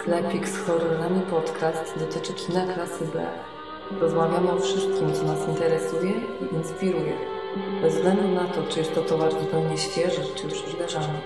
Sklepik z horrorami podcast dotyczy kina klasy B. Rozmawiamy o wszystkim, co nas interesuje i inspiruje. Bez względu na to, czy jest to towar zupełnie świeży, czy już wydarzany.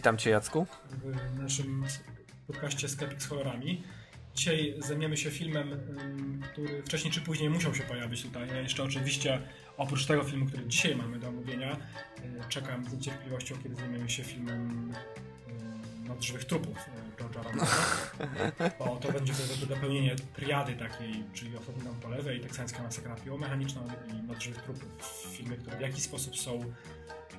Witam Cię Jacku. w naszym podcaście Sklepik z horrorami. Dzisiaj zajmiemy się filmem, który wcześniej czy później musiał się pojawić tutaj. Ja jeszcze oczywiście oprócz tego filmu, który dzisiaj mamy do omówienia, y, czekam z niecierpliwością, kiedy zajmiemy się filmem Noc żywych trupów y, George'a. Bo to będzie to dopełnienie triady takiej, czyli Osobny dom po lewej, teksańska masakra piłomechaniczna i Noc żywych trupów. Filmy, które w jakiś sposób są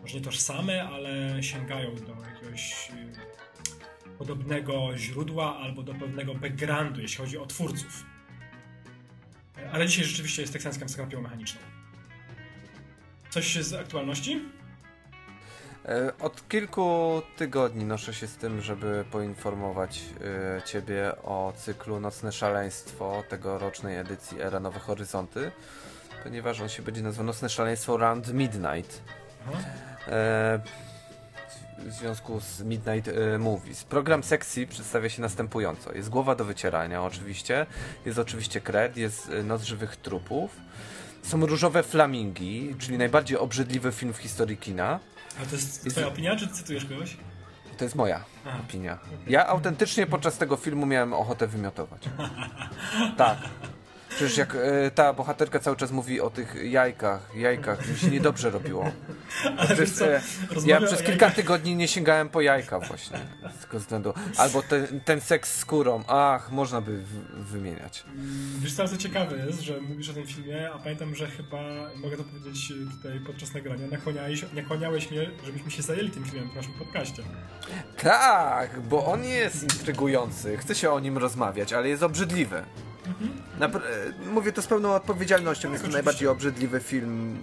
może nie tożsame, ale sięgają do jakiegoś y, podobnego źródła albo do pewnego backgroundu, jeśli chodzi o twórców. Ale dzisiaj rzeczywiście jest teksańska masakra mechaniczną. Coś z aktualności? E, Od kilku tygodni noszę się z tym, żeby poinformować e, Ciebie o cyklu Nocne Szaleństwo tegorocznej edycji Era Nowe Horyzonty, ponieważ on się będzie nazywał Nocne Szaleństwo Round Midnight. E, w związku z Midnight e, Movies. Program sekcji przedstawia się następująco. Jest głowa do wycierania oczywiście, jest oczywiście kred, jest e, Noc Żywych Trupów, są różowe flamingi, czyli najbardziej obrzydliwy film w historii kina. A to jest Jest- twoja opinia, czy cytujesz kogoś? To jest moja Aha. opinia. Ja autentycznie podczas tego filmu miałem ochotę wymiotować. Tak. Przecież jak e, ta bohaterka cały czas mówi o tych jajkach, jajkach, że się niedobrze robiło. Przecież, e, ja przez kilka tygodni nie sięgałem po jajka właśnie. Z tego względu. Albo ten, ten seks z skórą. Ach, można by wymieniać. Wiesz co, co ciekawe jest, że mówisz o tym filmie, a pamiętam, że chyba, mogę to powiedzieć tutaj podczas nagrania, nakłaniałeś, nakłaniałeś mnie, żebyśmy się zajęli tym filmem w naszym podcaście. Tak, bo on jest intrygujący. Chcę się o nim rozmawiać, ale jest obrzydliwy. Napr- e, mówię to z pełną odpowiedzialnością. Jest to najbardziej obrzydliwy film.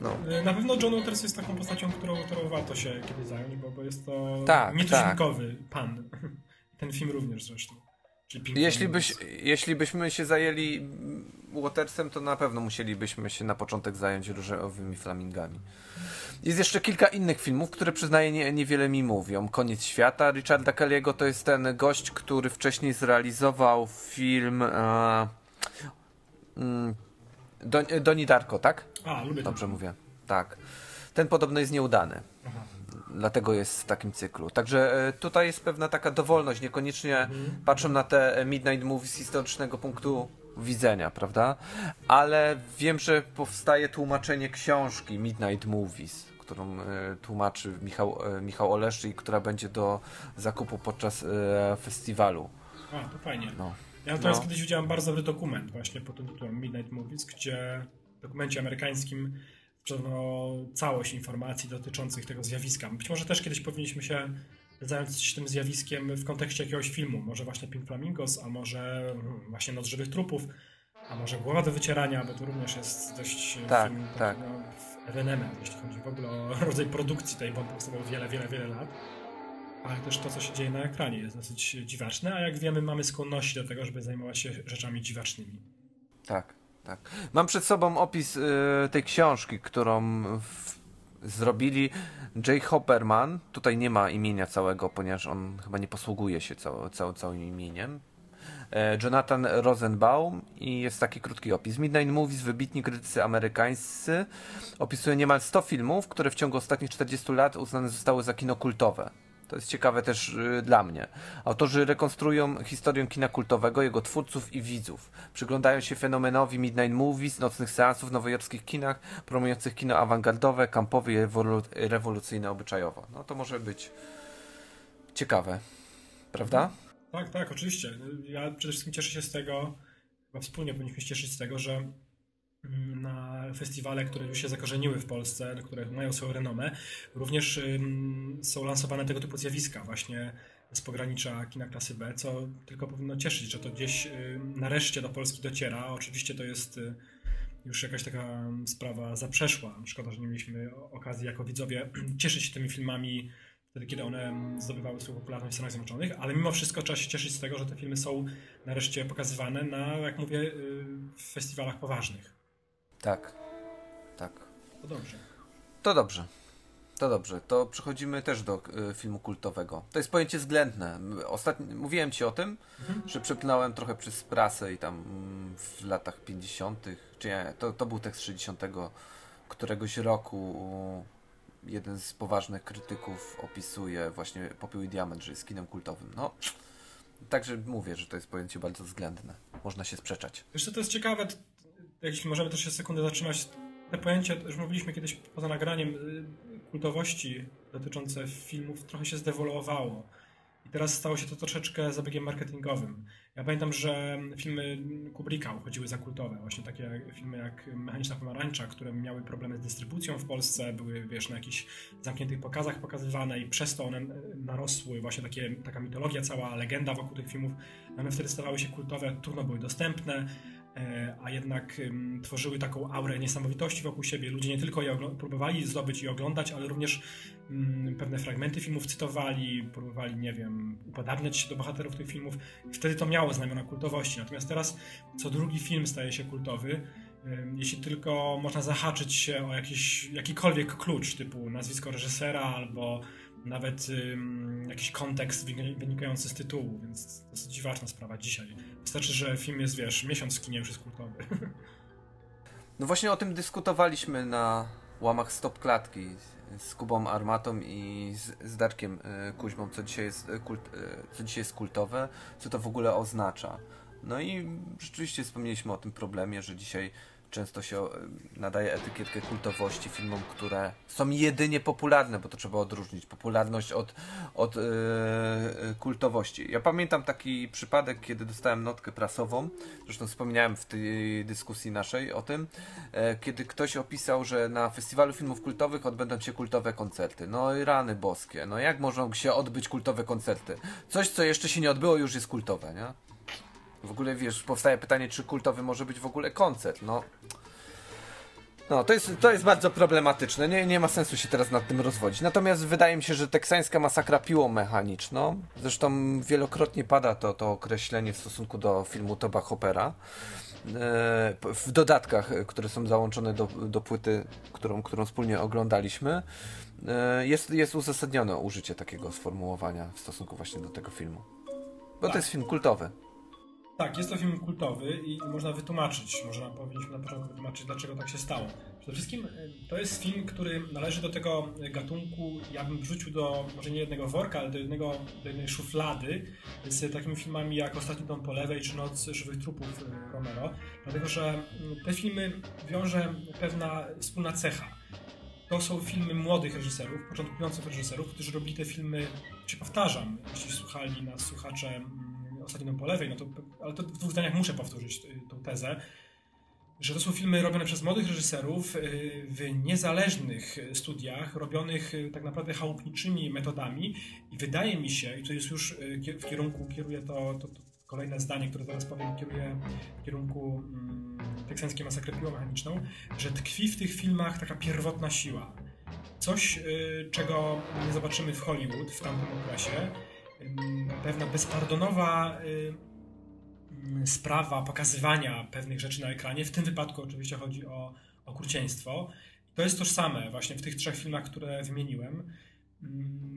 No. Y, Na pewno John Waters jest taką postacią, którą, którą warto się kiedyś zająć, bo, bo jest to Tak, nietuzinkowy pan. Ten film również zresztą. Jeśli, byś, jeśli byśmy się zajęli Watersem, to na pewno musielibyśmy się na początek zająć różowymi flamingami. Jest jeszcze kilka innych filmów, które przyznaję nie, niewiele mi mówią. Koniec świata Richarda Kelly'ego to jest ten gość, który wcześniej zrealizował film e, mm, Don, Doni Darko, tak? A, lubię Dobrze ten mówię. Tak. Ten podobno jest nieudany. Aha. Dlatego jest w takim cyklu. Także e, tutaj jest pewna taka dowolność. Niekoniecznie Mhm. patrzę na te e, Midnight Movies z historycznego punktu widzenia, prawda? Ale wiem, że powstaje tłumaczenie książki Midnight Movies, którą e, tłumaczy Michał, Michał Oleszczy i która będzie do zakupu podczas festiwalu. A, to fajnie. No. Ja teraz No. kiedyś widziałem bardzo dobry dokument właśnie pod tytułem Midnight Movies, gdzie w dokumencie amerykańskim sprzedano całość informacji dotyczących tego zjawiska. Być może też kiedyś powinniśmy się zająć się tym zjawiskiem w kontekście jakiegoś filmu. Może właśnie Pink Flamingos, a może mm, właśnie Noc Żywych Trupów, a może Głowa do wycierania, bo to również jest dość e, Tak, film tak. no, ewenement, jeśli chodzi w ogóle o rodzaj produkcji tej, bo powstawał wiele, wiele, wiele lat. Ale też to, co się dzieje na ekranie jest dosyć dziwaczne, a jak wiemy, mamy skłonności do tego, żeby zajmować się rzeczami dziwacznymi. Tak, tak. Mam przed sobą opis y, tej książki, którą w, zrobili Jay Hopperman. Tutaj nie ma imienia całego, ponieważ on chyba nie posługuje się cał, cał, całym imieniem. E, Jonathan Rosenbaum i jest taki krótki opis. Midnight Movies, wybitni krytycy amerykańscy, opisuje niemal 100 filmów, które w ciągu ostatnich 40 lat uznane zostały za kino kultowe. To jest ciekawe też y, dla mnie. Autorzy rekonstruują historię kina kultowego, jego twórców i widzów. Przyglądają się fenomenowi Midnight Movies, nocnych seansów w nowojorskich kinach, promujących kino awangardowe, kampowe i rewolu- rewolucyjne obyczajowo. No to może być ciekawe. Prawda? Tak, tak, oczywiście. Ja przede wszystkim cieszę się z tego, chyba wspólnie powinniśmy się cieszyć z tego, że na festiwale, które już się zakorzeniły w Polsce, które mają swoją renomę, również są lansowane tego typu zjawiska właśnie z pogranicza kina klasy B, co tylko powinno cieszyć, że to gdzieś ym, nareszcie do Polski dociera. Oczywiście to jest y, już jakaś taka sprawa zaprzeszła. Szkoda, że nie mieliśmy okazji jako widzowie cieszyć się tymi filmami wtedy, kiedy one zdobywały swoją popularność w Stanach Zjednoczonych, ale mimo wszystko trzeba się cieszyć z tego, że te filmy są nareszcie pokazywane na, jak mówię, y, festiwalach poważnych. Tak. Tak. To dobrze. To dobrze. To dobrze. To przechodzimy też do y, filmu kultowego. To jest pojęcie względne. Ostatnio mówiłem ci o tym, że przepnąłem trochę przez prasę i tam mm, w latach 50., czy nie, to, to był tekst 60. któregoś roku jeden z poważnych krytyków opisuje właśnie Popiół i Diament, że jest kinem kultowym. No, także mówię, że to jest pojęcie bardzo względne. Można się sprzeczać. Co, to jest ciekawe, jeśli możemy też się sekundę zatrzymać, te pojęcie, już mówiliśmy kiedyś poza nagraniem, y, kultowości dotyczące filmów trochę się zdewoluowało. I teraz stało się to troszeczkę zabiegiem marketingowym. Ja pamiętam, że filmy Kubricka uchodziły za kultowe. Właśnie takie filmy jak Mechaniczna Pomarańcza, które miały problemy z dystrybucją w Polsce, były wiesz, na jakichś zamkniętych pokazach pokazywane i przez to one narosły. Właśnie takie, taka mitologia, cała legenda wokół tych filmów. One wtedy stawały się kultowe, trudno były dostępne e, a jednak tworzyły taką aurę niesamowitości wokół siebie. Ludzie nie tylko je próbowali zdobyć i oglądać, ale również ym, pewne fragmenty filmów cytowali, próbowali, nie wiem, upodabniać się do bohaterów tych filmów. Wtedy to miało znamiona kultowości. Natomiast teraz co drugi film staje się kultowy, jeśli tylko można zahaczyć się o jakiś, jakikolwiek klucz, typu nazwisko reżysera albo nawet ym, jakiś kontekst wyni- wynikający z tytułu, więc dosyć dziwaczna sprawa dzisiaj. Wystarczy, że film jest, wiesz, miesiąc w kinie już jest kultowy. No właśnie o tym dyskutowaliśmy na łamach Stop Klatki z Kubą Armatą i z, z Darkiem y, Kuźmą, co dzisiaj, jest, y, kult, y, co dzisiaj jest kultowe, co to w ogóle oznacza. No i rzeczywiście wspomnieliśmy o tym problemie, że dzisiaj często się y, nadaje etykietkę kultowości filmom, które są jedynie popularne, bo to trzeba odróżnić popularność od, od y, y, kultowości. Ja pamiętam taki przypadek, kiedy dostałem notkę prasową, zresztą wspominałem w tej dyskusji naszej o tym, e, kiedy ktoś opisał, że na festiwalu filmów kultowych odbędą się kultowe koncerty. No i rany boskie, no jak mogą się odbyć kultowe koncerty? Coś, co jeszcze się nie odbyło, już jest kultowe, nie? W ogóle wiesz, powstaje pytanie, czy kultowy może być w ogóle koncert. No, no to, jest, to jest bardzo problematyczne. Nie, nie ma sensu się teraz nad tym rozwodzić. Natomiast wydaje mi się, że teksańska masakra piłą mechaniczną, zresztą wielokrotnie pada to, to określenie w stosunku do filmu Toba Hoppera. e, W dodatkach, e, które są załączone do, do płyty, którą, którą wspólnie oglądaliśmy, e, jest, jest uzasadnione użycie takiego sformułowania w stosunku właśnie do tego filmu. Bo to Tak. jest film kultowy. Tak, jest to film kultowy i można wytłumaczyć, może nam powinniśmy na początku wytłumaczyć, dlaczego tak się stało. Przede wszystkim y, to jest film, który należy do tego gatunku, ja bym wrzucił do może nie jednego worka, ale do, jednego, do jednej szuflady z takimi filmami jak Ostatni dom po lewej czy Noc żywych trupów y, Romero, dlatego że te filmy wiąże pewna wspólna cecha. To są filmy młodych reżyserów, początkujących reżyserów, którzy robili te filmy, czy powtarzam, jeśli słuchali nas słuchacze ostatnio po lewej, no to, ale to w dwóch zdaniach muszę powtórzyć y, tą tezę, że to są filmy robione przez młodych reżyserów y, w niezależnych studiach, robionych y, tak naprawdę chałupniczymi metodami i wydaje mi się, i to jest już w kierunku, kieruje to, to, to kolejne zdanie, które zaraz powiem, kieruje w kierunku mm, teksańskiej masakry piłą mechaniczną, że tkwi w tych filmach taka pierwotna siła. Coś, czego nie zobaczymy w Hollywood w tamtym okresie. Pewna bezpardonowa sprawa pokazywania pewnych rzeczy na ekranie. W tym wypadku oczywiście chodzi o okrucieństwo. To jest tożsame właśnie w tych trzech filmach, które wymieniłem.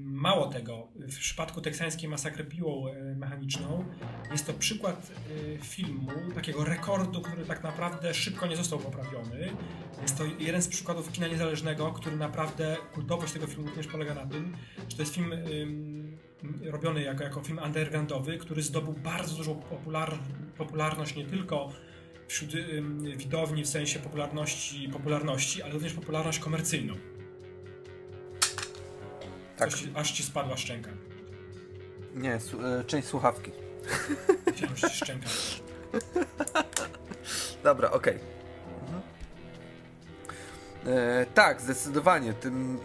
Mało tego, w przypadku teksańskiej masakry piłą e, mechaniczną jest to przykład e, filmu, takiego rekordu, który tak naprawdę szybko nie został poprawiony. Jest to jeden z przykładów kina niezależnego, który naprawdę, kultowość tego filmu również polega na tym, że to jest film robiony jako, jako film undergroundowy, który zdobył bardzo dużą popular, popularność nie tylko wśród widowni w sensie popularności, popularności, ale również popularność komercyjną. Tak. Aż ci spadła szczęka. Nie, su e, część słuchawki. Chciałem ci szczęka. Dobra, okej. Mhm. E, tak, zdecydowanie. Tym,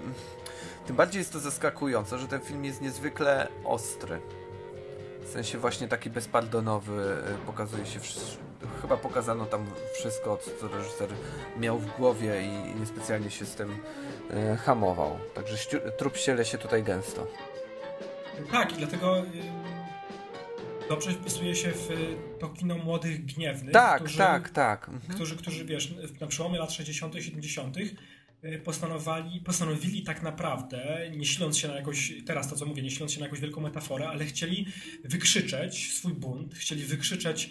tym bardziej jest to zaskakujące, że ten film jest niezwykle ostry. W sensie właśnie taki bezpardonowy. e, Pokazuje się. Chyba pokazano tam wszystko, co, reżyser miał w głowie i, i niespecjalnie się z tym e, hamował. Także trup ściele się tutaj gęsto. Tak, i dlatego ym, dobrze wpisuje się w y, to kino młodych gniewnych, Tak, którzy, tak, tak. Mhm. którzy, którzy wiesz, na przełomie lat 60., 70. y, Postanowali, postanowili tak naprawdę, nie siląc się na jakąś, teraz to co mówię, nie siląc się na jakąś wielką metaforę, ale chcieli wykrzyczeć swój bunt, chcieli wykrzyczeć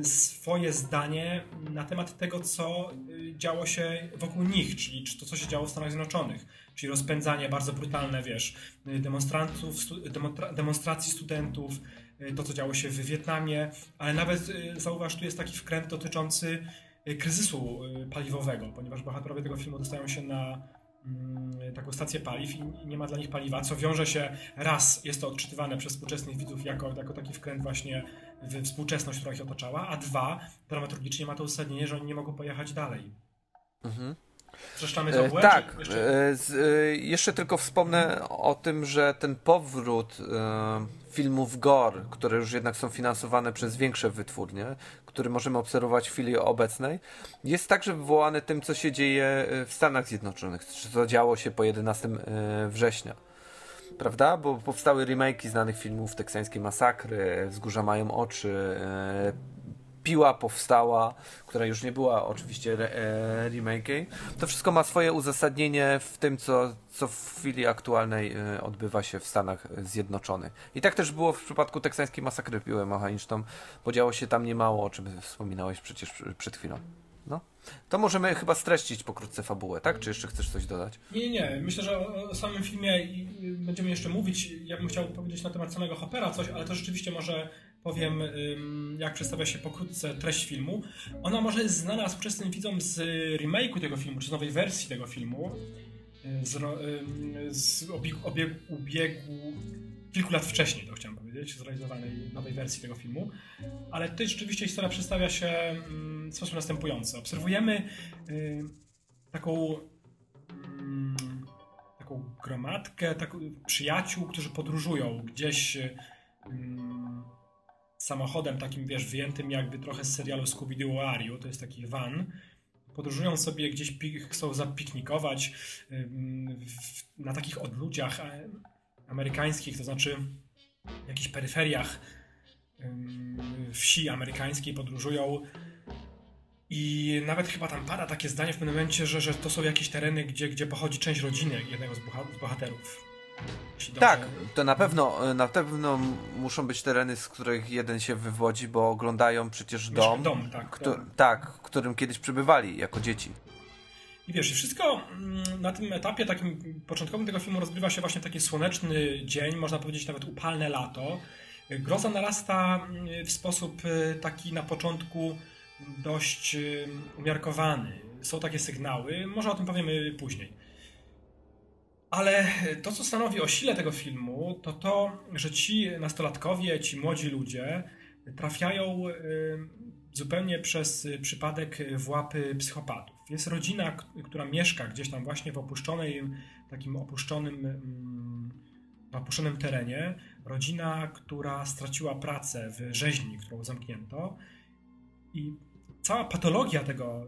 y, swoje zdanie na temat tego, co y, działo się wokół nich, czyli czy to, co się działo w Stanach Zjednoczonych, czyli rozpędzanie bardzo brutalne, wiesz, y, demonstrantów, demonstracji studentów, to, co działo się w Wietnamie, ale nawet zauważ, tu jest taki wkręt dotyczący kryzysu y, paliwowego, ponieważ bohaterowie tego filmu dostają się na mm, taką stację paliw i nie ma dla nich paliwa, co wiąże się raz, jest to odczytywane przez współczesnych widzów jako, jako taki wkręt właśnie w współczesność, która ich otaczała, a dwa, dramaturgicznie ma to uzasadnienie, że oni nie mogą pojechać dalej. Mhm. Zresztamy E, to w tak, Jeszcze... e, z, e, jeszcze tylko wspomnę o tym, że ten powrót e, filmów gore, które już jednak są finansowane przez większe wytwórnie, który możemy obserwować w chwili obecnej, jest także wywołany tym, co się dzieje e, w Stanach Zjednoczonych, co działo się po 11 e, września. Prawda? Bo powstały remake'i znanych filmów Teksańskie Masakry, Wzgórza mają oczy, e, Piła powstała, która już nie była oczywiście re, e. To wszystko ma swoje uzasadnienie w tym, co, co w chwili aktualnej e, odbywa się w Stanach Zjednoczonych. I tak też było w przypadku teksańskiej masakry piłą mechaniczną, bo działo się tam niemało, o czym wspominałeś przecież przed chwilą. No. To możemy chyba streścić pokrótce fabułę, tak? Czy jeszcze chcesz coś dodać? Nie, nie. Myślę, że o, o samym filmie będziemy jeszcze mówić. Ja bym chciał powiedzieć na temat samego Hoppera coś, ale to rzeczywiście może powiem, jak przedstawia się pokrótce treść filmu. Ona może jest znana współczesnym widzom z remake'u tego filmu, czy z nowej wersji tego filmu. Z, z obiegu, obiegu, ubiegu kilku lat wcześniej, to chciałem powiedzieć, zrealizowanej nowej wersji tego filmu. Ale tutaj rzeczywiście historia przedstawia się w sposób następujący. Obserwujemy taką taką gromadkę taką, przyjaciół, którzy podróżują gdzieś samochodem takim, wiesz, wyjętym jakby trochę z serialu Scooby-Doo Ariu, to jest taki van. Podróżują sobie gdzieś, chcą zapiknikować na takich odludziach e, amerykańskich, to znaczy w jakichś peryferiach wsi amerykańskiej podróżują i nawet chyba tam pada takie zdanie w pewnym momencie, że, że to są jakieś tereny, gdzie, gdzie pochodzi część rodziny jednego z bohaterów. Tak, to na pewno, na pewno muszą być tereny, z których jeden się wywodzi, bo oglądają przecież dom, dom tak, któ- dom. tak, w którym kiedyś przebywali jako dzieci. I wiesz, wszystko mm, na tym etapie takim początkowym tego filmu rozgrywa się właśnie taki słoneczny dzień, można powiedzieć nawet upalne lato. Groza narasta mm, w sposób y, taki na początku dość y, umiarkowany. Są takie sygnały, może o tym powiemy później. Ale to, co stanowi o sile tego filmu, to to, że ci nastolatkowie, ci młodzi ludzie trafiają y, zupełnie przez przypadek w łapy psychopatów. Jest rodzina, która mieszka gdzieś tam właśnie w opuszczonej, takim opuszczonym, mm, opuszczonym terenie. Rodzina, która straciła pracę w rzeźni, którą zamknięto. I cała patologia tego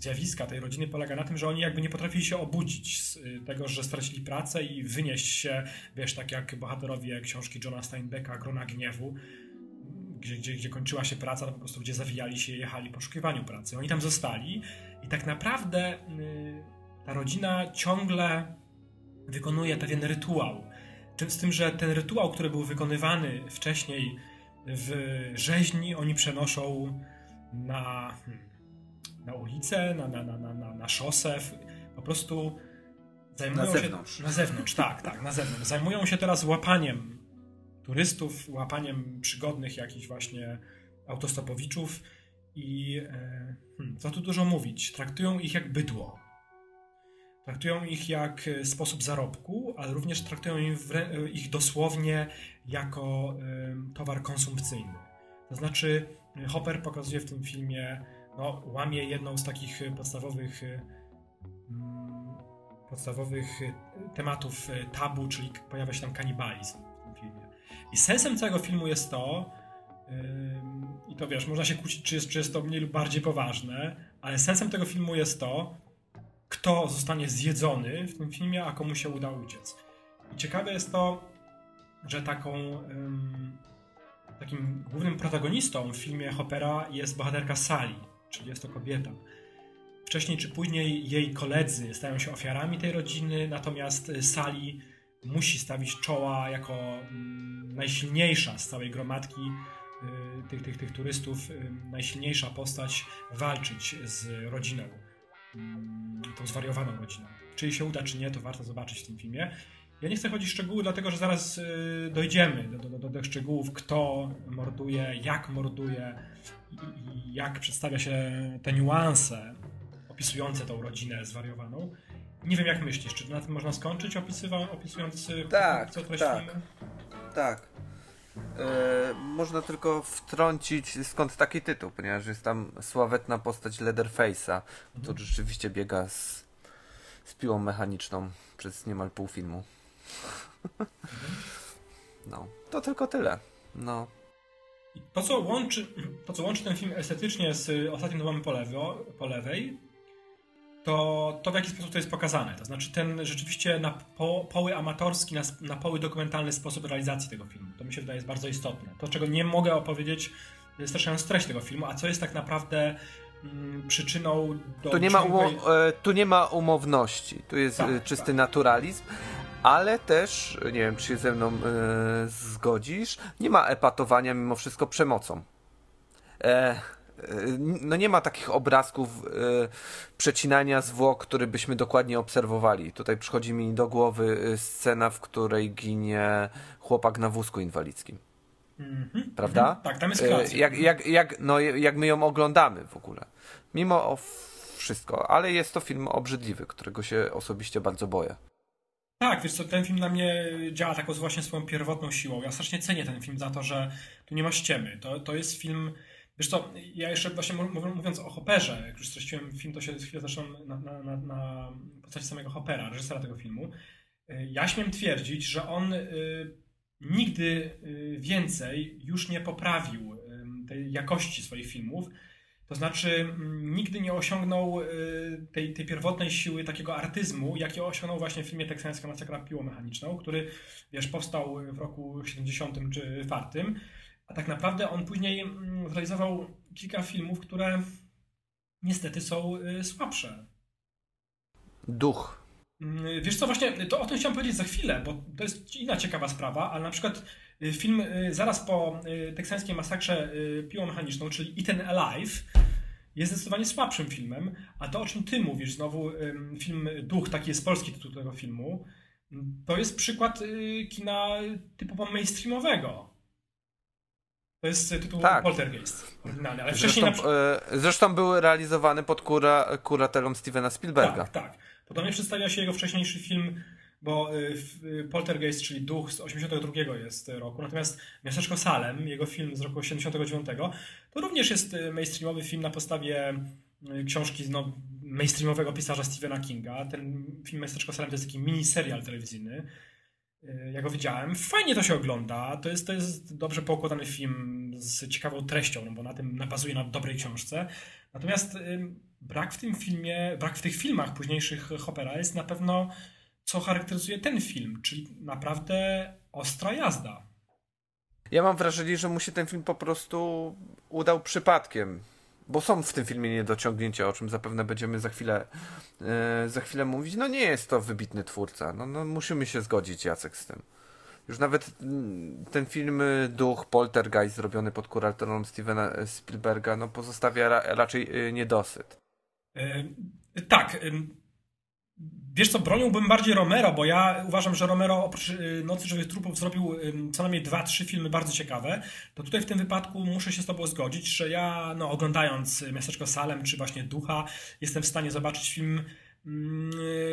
zjawiska, tej rodziny polega na tym, że oni jakby nie potrafili się obudzić z y, tego, że stracili pracę i wynieść się, wiesz, tak jak bohaterowie książki Johna Steinbecka, Grona Gniewu, gdzie, gdzie, gdzie kończyła się praca, to po prostu gdzie zawijali się i jechali w poszukiwaniu pracy. Oni tam zostali i tak naprawdę y, ta rodzina ciągle wykonuje pewien rytuał. Z tym, że ten rytuał, który był wykonywany wcześniej w rzeźni, oni przenoszą na, hmm, na ulicę, na, na, na, na, na, szosę. Po prostu Zajmują na zewnątrz. Się, na zewnątrz, tak, tak, na zewnątrz. Zajmują się teraz łapaniem turystów, łapaniem przygodnych jakichś właśnie autostopowiczów i e, hmm, co tu dużo mówić, traktują ich jak bydło. Traktują ich jak e, sposób zarobku, ale również traktują ich dosłownie jako towar konsumpcyjny. To znaczy, Hopper pokazuje w tym filmie, no, łamie jedną z takich podstawowych mm, podstawowych tematów tabu, czyli pojawia się tam kanibalizm w tym filmie. I sensem całego filmu jest to, i to wiesz, można się kłócić, czy jest, czy jest to mniej lub bardziej poważne, ale sensem tego filmu jest to, kto zostanie zjedzony w tym filmie, a komu się uda uciec. I ciekawe jest to, że taką takim głównym protagonistą w filmie Hoppera jest bohaterka Sally, czyli jest to kobieta. Wcześniej czy później jej koledzy stają się ofiarami tej rodziny, natomiast Sally musi stawić czoła jako mm, najsilniejsza z całej gromadki y, tych, tych, tych turystów, y, najsilniejsza postać walczyć z rodziną, mm, tą zwariowaną rodziną. Czy jej się uda, czy nie, to warto zobaczyć w tym filmie. Ja nie chcę chodzić w szczegóły, dlatego że zaraz y, dojdziemy do, do, do tych szczegółów, kto morduje, jak morduje i, i jak przedstawia się te niuanse opisujące tą rodzinę zwariowaną. Nie wiem, jak myślisz, czy na tym można skończyć, opisywa, opisując y, tak, co treść tak, Tak. E, można tylko wtrącić skąd taki tytuł, ponieważ jest tam sławetna postać Leatherface'a, mhm. który rzeczywiście biega z, z piłą mechaniczną przez niemal pół filmu. No, to tylko tyle. No. To co, łączy, to, co łączy ten film estetycznie z ostatnim domem po, lewo, po lewej, to, to w jaki sposób to jest pokazane. To znaczy ten rzeczywiście na po, poły amatorski, na, na poły dokumentalny sposób realizacji tego filmu. To mi się wydaje jest bardzo istotne. To, czego nie mogę opowiedzieć, jest streszczając treść tego filmu, a co jest tak naprawdę mm, przyczyną do tu nie, ma e, tu nie ma umowności. Tu jest tak, e, czysty tak. naturalizm. Ale też, nie wiem, czy się ze mną e, zgodzisz, nie ma epatowania mimo wszystko przemocą. E, no nie ma takich obrazków e, przecinania zwłok, które byśmy dokładnie obserwowali. Tutaj przychodzi mi do głowy e, scena, w której ginie chłopak na wózku inwalidzkim. Mm -hmm. Prawda? Mm -hmm. Tak, tam jest kreacja. Jak, jak, jak, no, jak my ją oglądamy w ogóle. Mimo wszystko, ale jest to film obrzydliwy, którego się osobiście bardzo boję. Tak, wiesz co, ten film na mnie działa taką właśnie swoją pierwotną siłą. Ja strasznie cenię ten film za to, że tu nie ma ściemy. To, to jest film Wiesz co, ja jeszcze właśnie mówiąc o Hopperze, jak już streściłem film, to się chwilę zresztą na, na, na, na postaci samego Hoppera, reżysera tego filmu. Y, ja śmiem twierdzić, że on y, nigdy y, więcej już nie poprawił tej jakości swoich filmów. To znaczy, mm, nigdy nie osiągnął tej, tej pierwotnej siły takiego artyzmu, jaki osiągnął właśnie w filmie Teksańska masakra piłą mechaniczną, który, wiesz, powstał w roku 70 czy 4 a tak naprawdę on później mm, zrealizował kilka filmów, które niestety są y, słabsze. Duch. Mm, wiesz co, właśnie to o tym chciałem powiedzieć za chwilę, bo to jest inna ciekawa sprawa, ale na przykład y, film y, zaraz po teksańskiej masakrze piłą mechaniczną, czyli Eaten Alive, jest zdecydowanie słabszym filmem, a to o czym ty mówisz, znowu film Duch, taki jest polski tytuł tego filmu, to jest przykład kina typowo mainstreamowego. To jest tytuł tak. Poltergeist oryginalny, ale wcześniej... Zresztą, na... E, zresztą był realizowany pod kura, kuratelą Stevena Spielberga. Tak, tak. Podobnie przedstawia się jego wcześniejszy film, bo e, Poltergeist, czyli Duch z 82 jest roku, natomiast Miasteczko Salem, jego film z roku 79, to również jest mainstreamowy film na podstawie książki no, mainstreamowego pisarza Stephena Kinga. Ten film Miasteczko Salem to jest taki mini serial telewizyjny, Y, ja go widziałem. Fajnie to się ogląda. To jest, to jest dobrze poukładany film z ciekawą treścią, no bo na tym bazuje na dobrej książce. Natomiast brak w tym filmie, brak w tych filmach późniejszych Hoppera jest na pewno, co charakteryzuje ten film, czyli naprawdę ostra jazda. Ja mam wrażenie, że mu się ten film po prostu udał przypadkiem bo są w tym filmie niedociągnięcia, o czym zapewne będziemy za chwilę, e, za chwilę mówić. No nie jest to wybitny twórca. No, no musimy się zgodzić, Jacek, z tym. Już nawet mm, ten film y, Duch, Poltergeist zrobiony pod kuratorem Stevena e, Spielberga no pozostawia ra raczej niedosyt. E, tak. Wiesz co, broniłbym bardziej Romero, bo ja uważam, że Romero oprócz y, Nocy Żywych Trupów zrobił co najmniej dwa, trzy filmy bardzo ciekawe. To tutaj w tym wypadku muszę się z Tobą zgodzić, że ja no, oglądając Miasteczko Salem czy właśnie Ducha jestem w stanie zobaczyć film mm,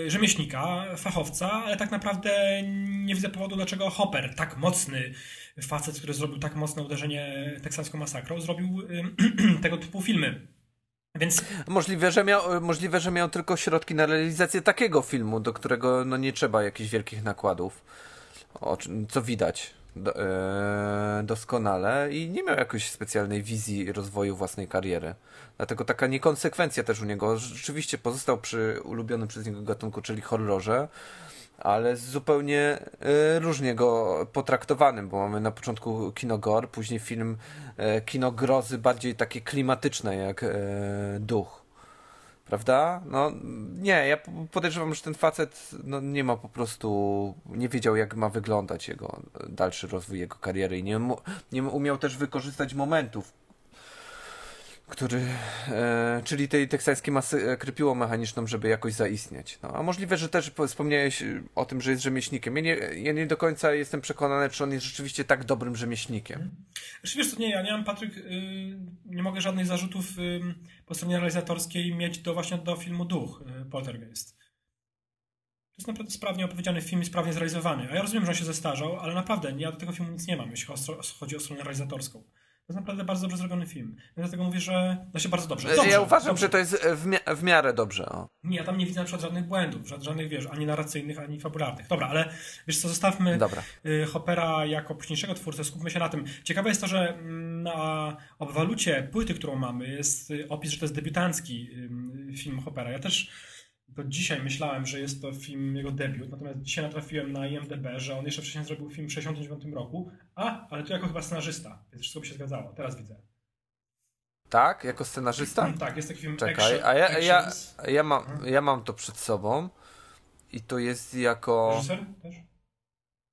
rzemieślnika, fachowca, ale tak naprawdę nie widzę powodu, dlaczego Hopper, tak mocny facet, który zrobił tak mocne uderzenie teksańską masakrą, zrobił tego typu filmy. Więc... Możliwe, że miał, możliwe, że miał tylko środki na realizację takiego filmu, do którego no, nie trzeba jakichś wielkich nakładów, o, co widać do, e, doskonale i nie miał jakiejś specjalnej wizji rozwoju własnej kariery. Dlatego taka niekonsekwencja też u niego. Rzeczywiście pozostał przy ulubionym przez niego gatunku, czyli horrorze, ale zupełnie y, różnie go potraktowanym, bo mamy na początku kino gore, później film y, kino grozy bardziej takie klimatyczne jak y, Duch. Prawda? No nie, ja podejrzewam, że ten facet no, nie ma po prostu, nie wiedział jak ma wyglądać jego dalszy rozwój jego kariery i nie, nie umiał też wykorzystać momentów, który, e, czyli tej teksańskiej masy e, krypiło mechaniczną, żeby jakoś zaistnieć. No, a możliwe, że też wspomniałeś o tym, że jest rzemieślnikiem. Ja nie, ja nie do końca jestem przekonany, czy on jest rzeczywiście tak dobrym rzemieślnikiem. Hmm. Wiesz co, nie, ja nie mam, Patryk, yy, nie mogę żadnych zarzutów yy, po stronie realizatorskiej mieć do właśnie do filmu Duch, yy, Poltergeist. To jest naprawdę sprawnie opowiedziany film i sprawnie zrealizowany. A ja rozumiem, że on się zestarzał, ale naprawdę ja do tego filmu nic nie mam, jeśli chodzi o stronę realizatorską. To jest naprawdę bardzo dobrze zrobiony film. Dlatego mówię, że da się bardzo dobrze. dobrze ja uważam, dobrze. że to jest w, mi w miarę dobrze. O. Nie, ja tam nie widzę na przykład żadnych błędów, żadnych, wiesz, ani narracyjnych, ani fabularnych. Dobra, ale wiesz co, zostawmy Dobra. Y, Hoppera jako późniejszego twórcę, skupmy się na tym. Ciekawe jest to, że mm, na obwalucie płyty, którą mamy, jest opis, że to jest debiutancki film Hoppera. Ja też to dzisiaj myślałem, że jest to film jego debiut, natomiast dzisiaj natrafiłem na IMDB, że on jeszcze wcześniej zrobił film w 1969 roku, a, ale tu jako chyba scenarzysta, więc wszystko by się zgadzało, teraz widzę. Tak? Jako scenarzysta? tak, jest taki film Czekaj, action, a ja, ja, ja, mam, ja mam to przed sobą i to jest jako... Reżyser też?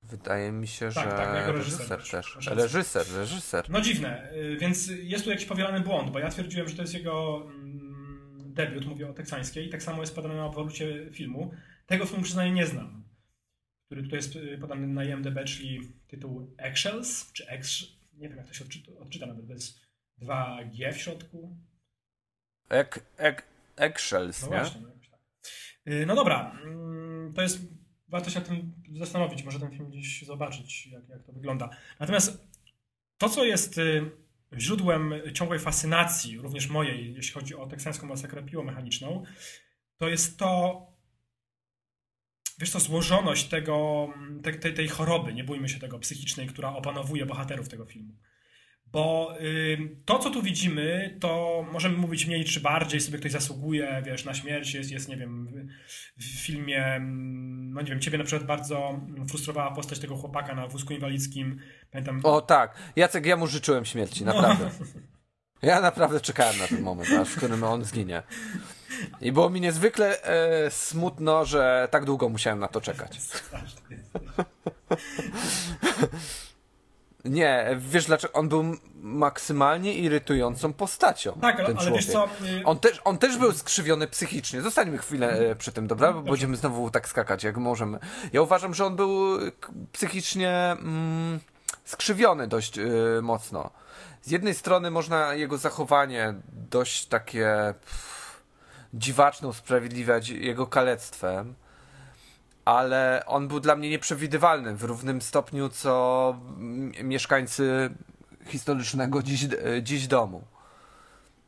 Wydaje mi się, tak, że tak, jako reżyser, reżyser też. Reżyser. reżyser, reżyser. No dziwne, y, więc jest tu jakiś powielany błąd, bo ja twierdziłem, że to jest jego mm, debiut, mówię o teksańskiej, tak samo jest podane na walucie filmu. Tego filmu przyznaję nie znam, który tutaj jest y, podany na IMDb, czyli tytuł Eggshells, czy Eggs, nie wiem jak to się odczyta, odczyta nawet, bez 2G w środku. Egg, egg, eggshells, no nie? Właśnie, no, tak. Y, no dobra, mm, to jest, warto się nad tym zastanowić, może ten film gdzieś zobaczyć, jak, jak to wygląda. Natomiast to, co jest y, źródłem ciągłej fascynacji, również mojej, jeśli chodzi o teksańską masakrę piłomechaniczną, to jest to, wiesz to złożoność tego, tej, tej choroby, nie bójmy się tego, psychicznej, która opanowuje bohaterów tego filmu. Bo y, to, co tu widzimy, to możemy mówić mniej czy bardziej, sobie ktoś zasługuje, wiesz, na śmierć, jest, jest nie wiem, w, filmie, no nie wiem, ciebie na przykład bardzo frustrowała postać tego chłopaka na wózku inwalidzkim, pamiętam... O tak, Jacek, ja mu życzyłem śmierci, no. naprawdę. No. Ja naprawdę czekałem na ten moment, aż w którym on zginie. I było mi niezwykle e, smutno, że tak długo musiałem na to czekać. Nie, wiesz dlaczego? On był maksymalnie irytującą postacią. Tak, ale, ten ale wiesz co? Y- on też, on też był skrzywiony psychicznie. Zostańmy chwilę e, przy tym, dobra? Bo będziemy znowu tak skakać, jak możemy. Ja uważam, że on był psychicznie mm, skrzywiony dość y, mocno. Z jednej strony można jego zachowanie dość takie pff, dziwaczne usprawiedliwiać jego kalectwem ale on był dla mnie nieprzewidywalny w równym stopniu co mieszkańcy historycznego dziś, dziś domu.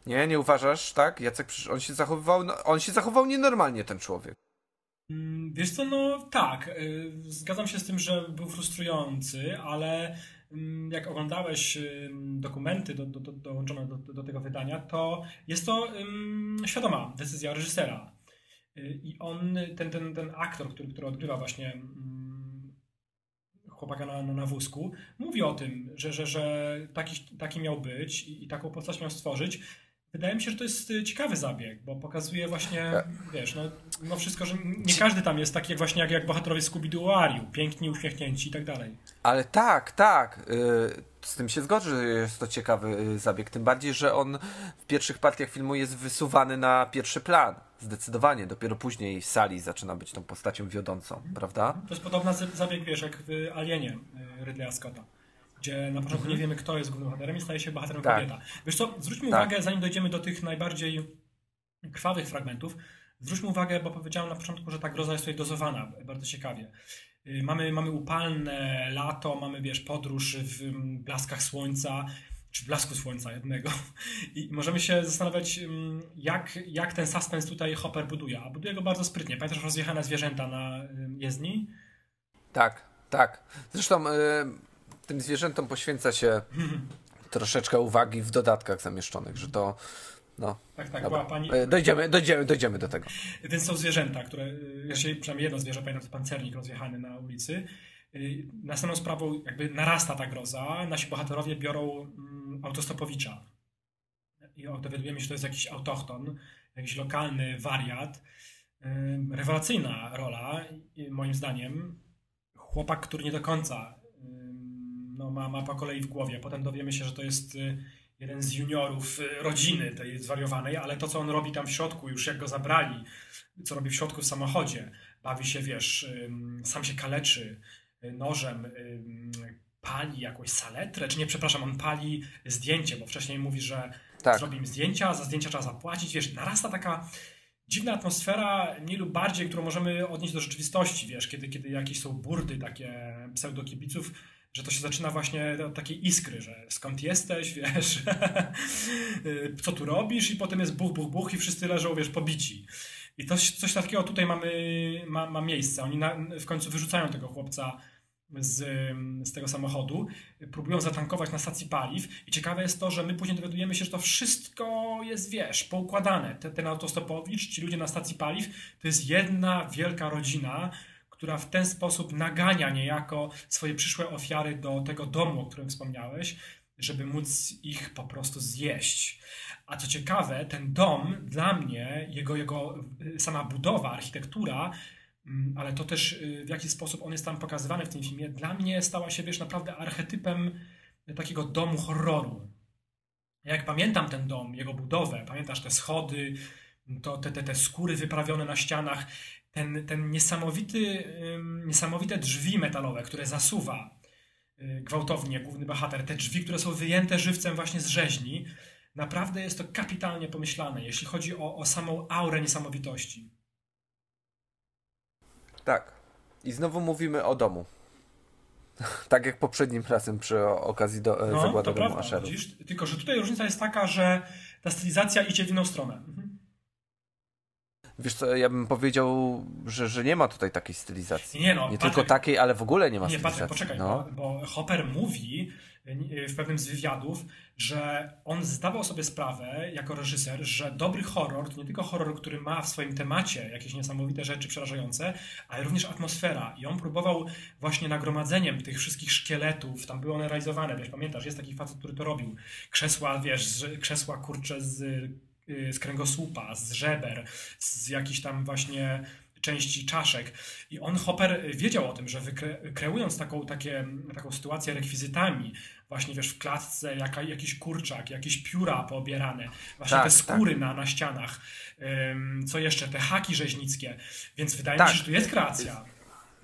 Nie, nie uważasz, tak? Jacek, przecież on się zachowywał, no, on się zachował nienormalnie, ten człowiek. Mm, wiesz co, no tak, y, zgadzam się z tym, że był frustrujący, ale jak oglądałeś dokumenty do, do, do, dołączone do, do, tego wydania, to jest to um, świadoma decyzja reżysera. I on, ten, ten, ten aktor, który, który odgrywa właśnie mm, chłopaka na, na wózku, mówi o tym, że, że, że taki, taki miał być i taką postać miał stworzyć. Wydaje mi się, że to jest y, ciekawy zabieg, bo pokazuje właśnie, Tak. wiesz, no, no wszystko, że nie każdy tam jest taki jak właśnie jak, jak bohaterowie Scooby-Doo Ariu, piękni, uśmiechnięci i tak dalej. Ale tak, tak. y, Z tym się zgodzę, że jest to ciekawy y, zabieg. Tym bardziej, że on w pierwszych partiach filmu jest wysuwany na pierwszy plan. Zdecydowanie. Dopiero później Sally zaczyna być tą postacią wiodącą, prawda? To jest podobny zabieg, wiesz, jak w Alienie Ridleya Scotta, gdzie na początku nie wiemy, kto jest głównym bohaterem i staje się bohaterem Mhm. Tak. kobieta. Wiesz co, zwróćmy Tak. uwagę, zanim dojdziemy do tych najbardziej krwawych fragmentów, zwróćmy uwagę, bo powiedziałem na początku, że ta groza jest tutaj dozowana bardzo ciekawie. Y, Mamy, mamy upalne lato, mamy, wiesz, podróż w mm, blaskach słońca, czy w blasku słońca jednego. I możemy się zastanawiać, mm, jak, jak ten suspens tutaj Hopper buduje. A buduje go bardzo sprytnie. Pamiętasz rozjechane zwierzęta na y, jezdni? Tak, tak. Zresztą y, tym zwierzętom poświęca się troszeczkę uwagi w dodatkach zamieszczonych, że to. No, Tak, tak, była pani. Y, Dojdziemy, dojdziemy, dojdziemy do tego. Więc są zwierzęta, które, y, jeszcze przynajmniej jedno zwierzę, pamiętam, to pancernik rozjechany na ulicy. Następną sprawą jakby narasta ta groza. Nasi bohaterowie biorą mm, autostopowicza. I dowiadujemy się, że to jest jakiś autochton, jakiś lokalny wariat. Rewelacyjna rola, moim zdaniem. Chłopak, który nie do końca no, ma, ma po kolei w głowie. Potem dowiemy się, że to jest y, jeden z juniorów y, rodziny tej zwariowanej, ale to, co on robi tam w środku, już jak go zabrali, co robi w środku w samochodzie, bawi się, wiesz, sam się kaleczy y, nożem, pali jakąś saletrę, czy nie, przepraszam, on pali zdjęcie, bo wcześniej mówi, że Tak. zrobi im zdjęcia, za zdjęcia trzeba zapłacić, wiesz, narasta taka dziwna atmosfera, mniej lub bardziej, którą możemy odnieść do rzeczywistości, wiesz, kiedy, kiedy jakieś są burdy takie pseudokibiców, że to się zaczyna właśnie od takiej iskry, że skąd jesteś, wiesz, co tu robisz i potem jest buch, buch, buch i wszyscy leżą, wiesz, pobici. I to, coś takiego tutaj mamy, ma, ma miejsce. Oni na, w końcu wyrzucają tego chłopca z, z tego samochodu, próbują zatankować na stacji paliw i ciekawe jest to, że my później dowiadujemy się, że to wszystko jest, wiesz, poukładane. Ten, ten autostopowicz, ci ludzie na stacji paliw, to jest jedna wielka rodzina, która w ten sposób nagania niejako swoje przyszłe ofiary do tego domu, o którym wspomniałeś, żeby móc ich po prostu zjeść. A co ciekawe, ten dom dla mnie, jego, jego y, sama budowa, architektura, mm, ale to też y, w jaki sposób on jest tam pokazywany w tym filmie, dla mnie stała się, wiesz, naprawdę archetypem takiego domu horroru. Jak pamiętam ten dom, jego budowę, pamiętasz te schody, to te, te, te skóry wyprawione na ścianach, ten, ten niesamowity, niesamowite drzwi metalowe, które zasuwa y, gwałtownie główny bohater, te drzwi, które są wyjęte żywcem właśnie z rzeźni, naprawdę jest to kapitalnie pomyślane, jeśli chodzi o, o samą aurę niesamowitości. Tak. I znowu mówimy o domu. tak jak poprzednim razem przy okazji do, No, zagłady domu prawda, widzisz? Tylko, że tutaj różnica jest taka, że ta stylizacja idzie w inną stronę. Mhm. Wiesz co, ja bym powiedział, że, że nie ma tutaj takiej stylizacji. Nie, no, Nie Patryk- tylko takiej, ale w ogóle nie ma Nie, stylizacji. Patryk, poczekaj, no. bo, bo Hopper mówi w pewnym z wywiadów, że on zdawał sobie sprawę jako reżyser, że dobry horror to nie tylko horror, który ma w swoim temacie jakieś niesamowite rzeczy przerażające, ale również atmosfera. I on próbował właśnie nagromadzeniem tych wszystkich szkieletów, tam były one realizowane, wiesz, pamiętasz, jest taki facet, który to robił. Krzesła, wiesz, z, krzesła kurcze z, z kręgosłupa, z żeber, z jakichś tam właśnie części czaszek. I on, Hopper, wiedział o tym, że wykre, kreując taką, takie, taką sytuację rekwizytami, właśnie wiesz, w klatce jaka, jakiś kurczak, jakieś pióra poobierane, właśnie Tak, te skóry na, na ścianach, ym, co jeszcze, te haki rzeźnickie. Więc wydaje mi Tak. się, że tu jest kreacja.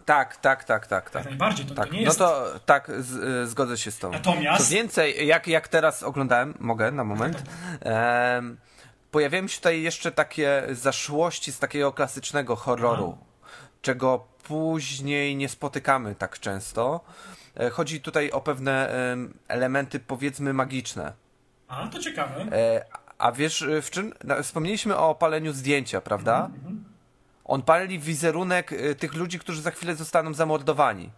Tak, tak, tak, tak, tak. Najbardziej, to, Tak, to nie no jest... to tak, z, y, zgodzę się z tą. Natomiast- Co więcej, jak, jak teraz oglądałem, mogę na moment, em, pojawiają się tutaj jeszcze takie zaszłości z takiego klasycznego horroru, czego później nie spotykamy tak często. E, Chodzi tutaj o pewne em, elementy, powiedzmy, magiczne. A, to ciekawe. E, A wiesz, y, w czym? Wspomnieliśmy o paleniu zdjęcia, prawda? On pali wizerunek tych ludzi, którzy za chwilę zostaną zamordowani.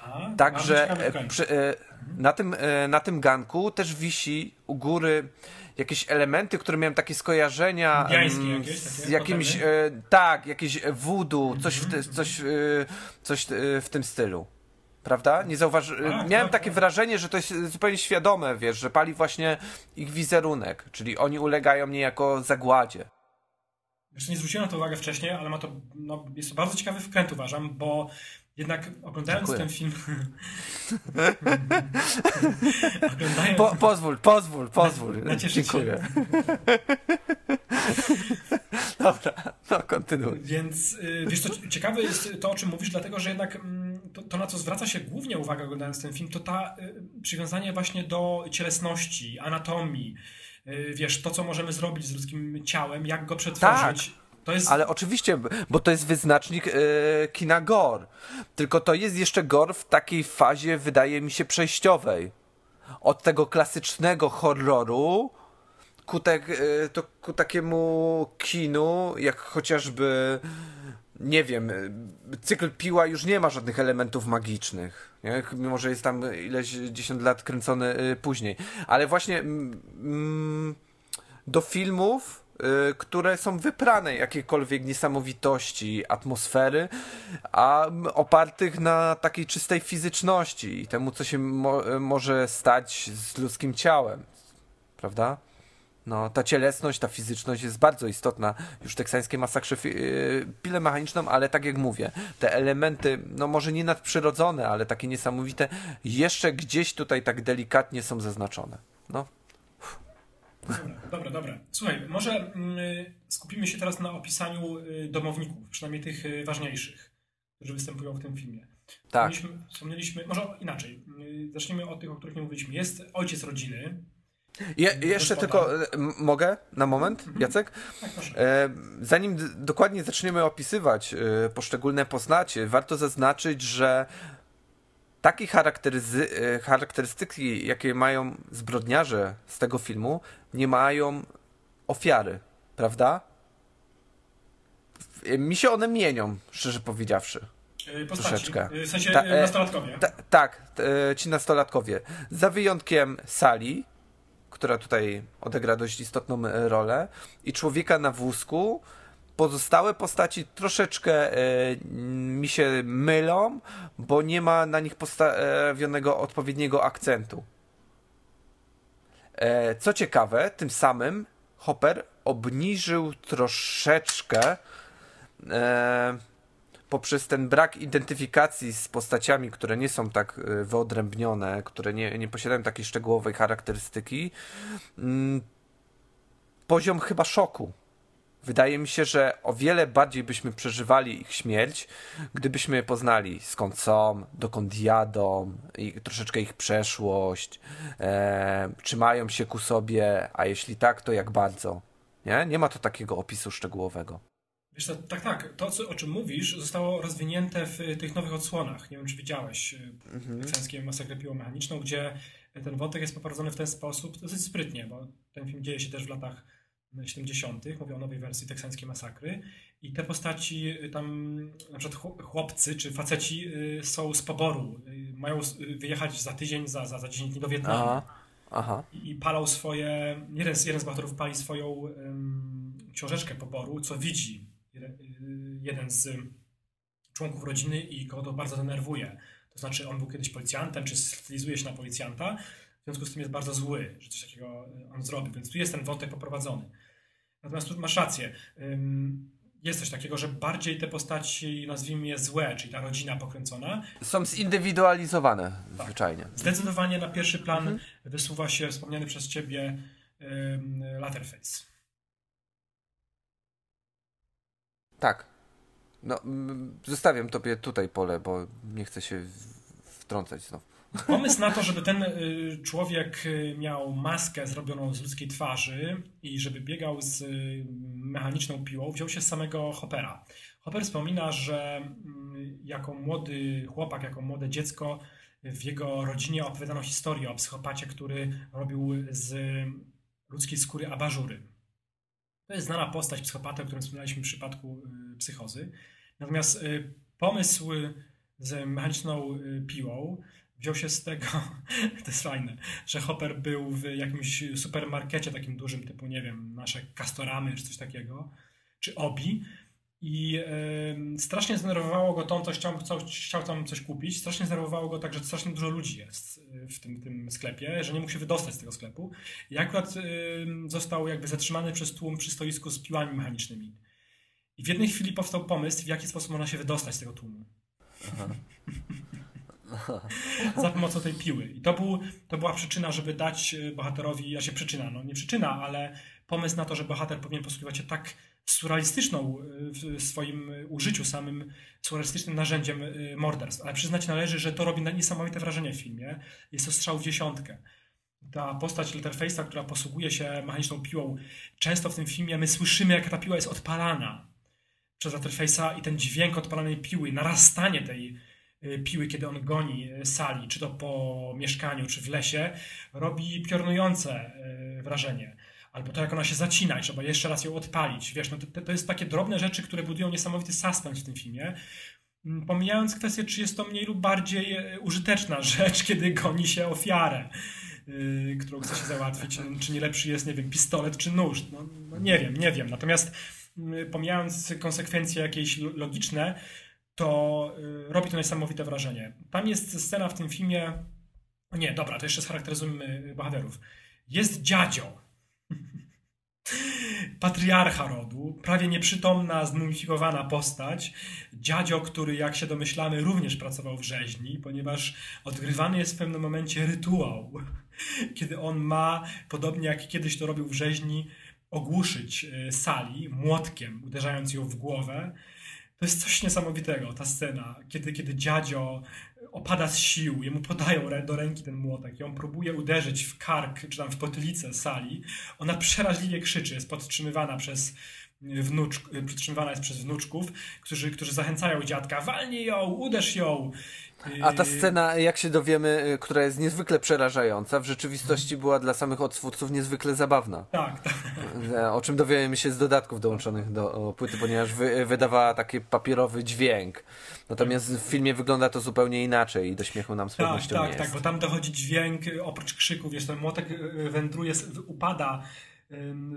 A, Także e, przy, e, na, tym, e, na tym ganku też wisi u góry jakieś elementy, które miałem takie skojarzenia Indiańskie jakieś z takie jakimś, totemy? e, tak, jakieś voodoo, coś, w, Mhm. te, coś, e, coś e, w tym stylu. Prawda? Nie zauważy... Tak, Miałem tak, takie tak. wrażenie, że to jest zupełnie świadome, wiesz, że pali właśnie ich wizerunek, czyli oni ulegają niejako zagładzie. Jeszcze nie zwróciłem na to uwagę wcześniej, ale ma to, no, jest to bardzo ciekawy wkręt, uważam, bo jednak oglądając Dziękuję. ten film. oglądając, Po, pozwól, pozwól, pozwól. się. Dziękuję. Dobra, no kontynuuj. Więc y, wiesz co, ciekawe jest to, o czym mówisz, dlatego że jednak mm, to, to, na co zwraca się głównie uwaga oglądając ten film, to ta y, przywiązanie właśnie do cielesności, anatomii. Y, Wiesz, to co możemy zrobić z ludzkim ciałem, jak go przetworzyć. Jest Ale oczywiście, bo to jest wyznacznik e, kina gore. Tylko to jest jeszcze gore w takiej fazie, wydaje mi się, przejściowej. Od tego klasycznego horroru ku, tak, e, to, ku takiemu kinu, jak chociażby, nie wiem, cykl Piła już nie ma żadnych elementów magicznych. Nie? Mimo, że jest tam ileś dziesiąt lat kręcony e, później. Ale właśnie mm, mm, do filmów, które są wyprane jakiejkolwiek niesamowitości, atmosfery, a opartych na takiej czystej fizyczności i temu, co się mo- y, może stać z ludzkim ciałem. Prawda? No, ta cielesność, ta fizyczność jest bardzo istotna już w teksańskiej masakrze fi- y, pilę mechaniczną, ale tak jak mówię, te elementy, no może nie nadprzyrodzone, ale takie niesamowite, jeszcze gdzieś tutaj tak delikatnie są zaznaczone. No, Dobra, dobra, dobra. Słuchaj, może mm, skupimy się teraz na opisaniu y, domowników, przynajmniej tych y, ważniejszych, którzy występują w tym filmie. tak. Wspomnieliśmy, wspomnieliśmy może inaczej. y, Zacznijmy od tych, o których nie mówiliśmy. Jest ojciec rodziny. Je, jeszcze tylko, mogę na moment, Jacek? Tak. E, zanim dokładnie zaczniemy opisywać poszczególne postacie, warto zaznaczyć, że takie charakteryzy- e, charakterystyki, jakie mają zbrodniarze z tego filmu, nie mają ofiary, prawda? W- Mi się one mienią, szczerze powiedziawszy. Y, Postaci. troszeczkę. W sensie Ta- e, nastolatkowie. Ta, tak, e, ci nastolatkowie. Za wyjątkiem Sali, która tutaj odegra dość istotną e, rolę, i człowieka na wózku. Pozostałe postaci troszeczkę e, mi się mylą, bo nie ma na nich postawionego odpowiedniego akcentu. E, co ciekawe, tym samym Hopper obniżył troszeczkę e, poprzez ten brak identyfikacji z postaciami, które nie są tak y, wyodrębnione, które nie, nie posiadają takiej szczegółowej charakterystyki, mm, poziom chyba szoku. Wydaje mi się, że o wiele bardziej byśmy przeżywali ich śmierć, gdybyśmy poznali skąd są, dokąd jadą, i troszeczkę ich przeszłość, e, czy mają się ku sobie, a jeśli tak, to jak bardzo. Nie, nie ma to takiego opisu szczegółowego. Wiesz, co, tak, tak. To, co, o czym mówisz, zostało rozwinięte w y, tych nowych odsłonach. Nie wiem, czy widziałeś y, Mhm. masakrę piłomechaniczną, gdzie ten wątek jest poprowadzony w ten sposób dosyć sprytnie, bo ten film dzieje się też w latach 70., mówię o nowej wersji teksańskiej masakry i te postaci y, tam, na przykład chłop- chłopcy czy faceci y, są z poboru, y, mają wyjechać za tydzień, za, za, za 10 dni do Wietnamu Aha, aha. i, palą swoje, jeden z, jeden z bohaterów pali swoją em, książeczkę poboru, co widzi jeden, z członków rodziny i go to bardzo denerwuje. To znaczy on był kiedyś policjantem, czy stylizuje się na policjanta, w związku z tym jest bardzo zły, że coś takiego on zrobił, więc tu jest ten wątek poprowadzony. Natomiast tu masz rację. Jest coś takiego, że bardziej te postaci, nazwijmy je złe, czyli ta rodzina pokręcona, Są zindywidualizowane zwyczajnie. Zdecydowanie na pierwszy plan wysuwa się wspomniany przez ciebie ym, Letterface. Tak. No, zostawiam tobie tutaj pole, bo nie chcę się wtrącać znowu. Pomysł na to, żeby ten y, człowiek y, miał maskę zrobioną z ludzkiej twarzy i żeby biegał z y, mechaniczną piłą, wziął się z samego Hoppera. Hopper wspomina, że mm, jako młody chłopak, jako młode dziecko w jego rodzinie opowiadano historię o psychopacie, który robił z ludzkiej skóry abażury. To jest znana postać psychopaty, o którym wspominaliśmy w przypadku psychozy. Natomiast pomysł z mechaniczną piłą wziął się z tego, to jest fajne, że Hopper był w jakimś supermarkecie takim dużym, typu, nie wiem, nasze Castoramy czy coś takiego, czy Obi I strasznie zdenerwowało go to, coś chciał, co, chciał tam coś kupić. Strasznie zdenerwowało go tak, że strasznie dużo ludzi jest w tym, tym sklepie, że nie mógł się wydostać z tego sklepu. I akurat został jakby zatrzymany przez tłum przy stoisku z piłami mechanicznymi. I w jednej chwili powstał pomysł, w jaki sposób można się wydostać z tego tłumu. Za pomocą tej piły. I to, był, to była przyczyna, żeby dać bohaterowi, ja się przyczyna, no nie przyczyna, ale pomysł na to, że bohater powinien posługiwać się tak surrealistyczną w swoim użyciu samym surrealistycznym narzędziem morderstw. Ale przyznać należy, że to robi niesamowite wrażenie w filmie. Jest to strzał w dziesiątkę. Ta postać Letterface'a, która posługuje się mechaniczną piłą, często w tym filmie my słyszymy, jak ta piła jest odpalana przez Letterface'a i ten dźwięk odpalanej piły, narastanie tej piły, kiedy on goni sali, czy to po mieszkaniu, czy w lesie, robi piorunujące wrażenie albo to, jak ona się zacina i trzeba jeszcze raz ją odpalić. Wiesz, no to, to jest takie drobne rzeczy, które budują niesamowity suspens w tym filmie. Mm, pomijając kwestię, czy jest to mniej lub bardziej użyteczna rzecz, kiedy goni się ofiarę, yy, którą chce się załatwić. Czy nie lepszy jest, nie wiem, pistolet czy nóż. No, no nie wiem, nie wiem. Natomiast yy, pomijając konsekwencje jakieś logiczne, to yy, robi to niesamowite wrażenie. Tam jest scena w tym filmie. Nie, dobra, to jeszcze scharakteryzujmy bohaterów. Jest dziadzio patriarcha rodu, prawie nieprzytomna, zmumifikowana postać, dziadzio, który, jak się domyślamy, również pracował w rzeźni, ponieważ odgrywany jest w pewnym momencie rytuał, kiedy on ma, podobnie jak kiedyś to robił w rzeźni, ogłuszyć e, sali młotkiem, uderzając ją w głowę. To jest coś niesamowitego, ta scena, kiedy, kiedy dziadzio opada z sił, jemu podają do ręki ten młotek i on próbuje uderzyć w kark, czy tam w potylicę sali. Ona przeraźliwie krzyczy, jest podtrzymywana przez wnuczk, podtrzymywana jest przez wnuczków, którzy, którzy zachęcają dziadka, walnij ją, uderz ją. A ta scena, jak się dowiemy, y, która jest niezwykle przerażająca, w rzeczywistości była dla samych odtwórców niezwykle zabawna. Tak, tak. E, o czym dowiemy się z dodatków dołączonych do płyty, ponieważ wy, wydawała taki papierowy dźwięk. Natomiast w filmie wygląda to zupełnie inaczej i do śmiechu nam z tak, pewnością tak, jest. Tak, bo tam dochodzi dźwięk, oprócz krzyków, jest ten młotek y, wędruje, upada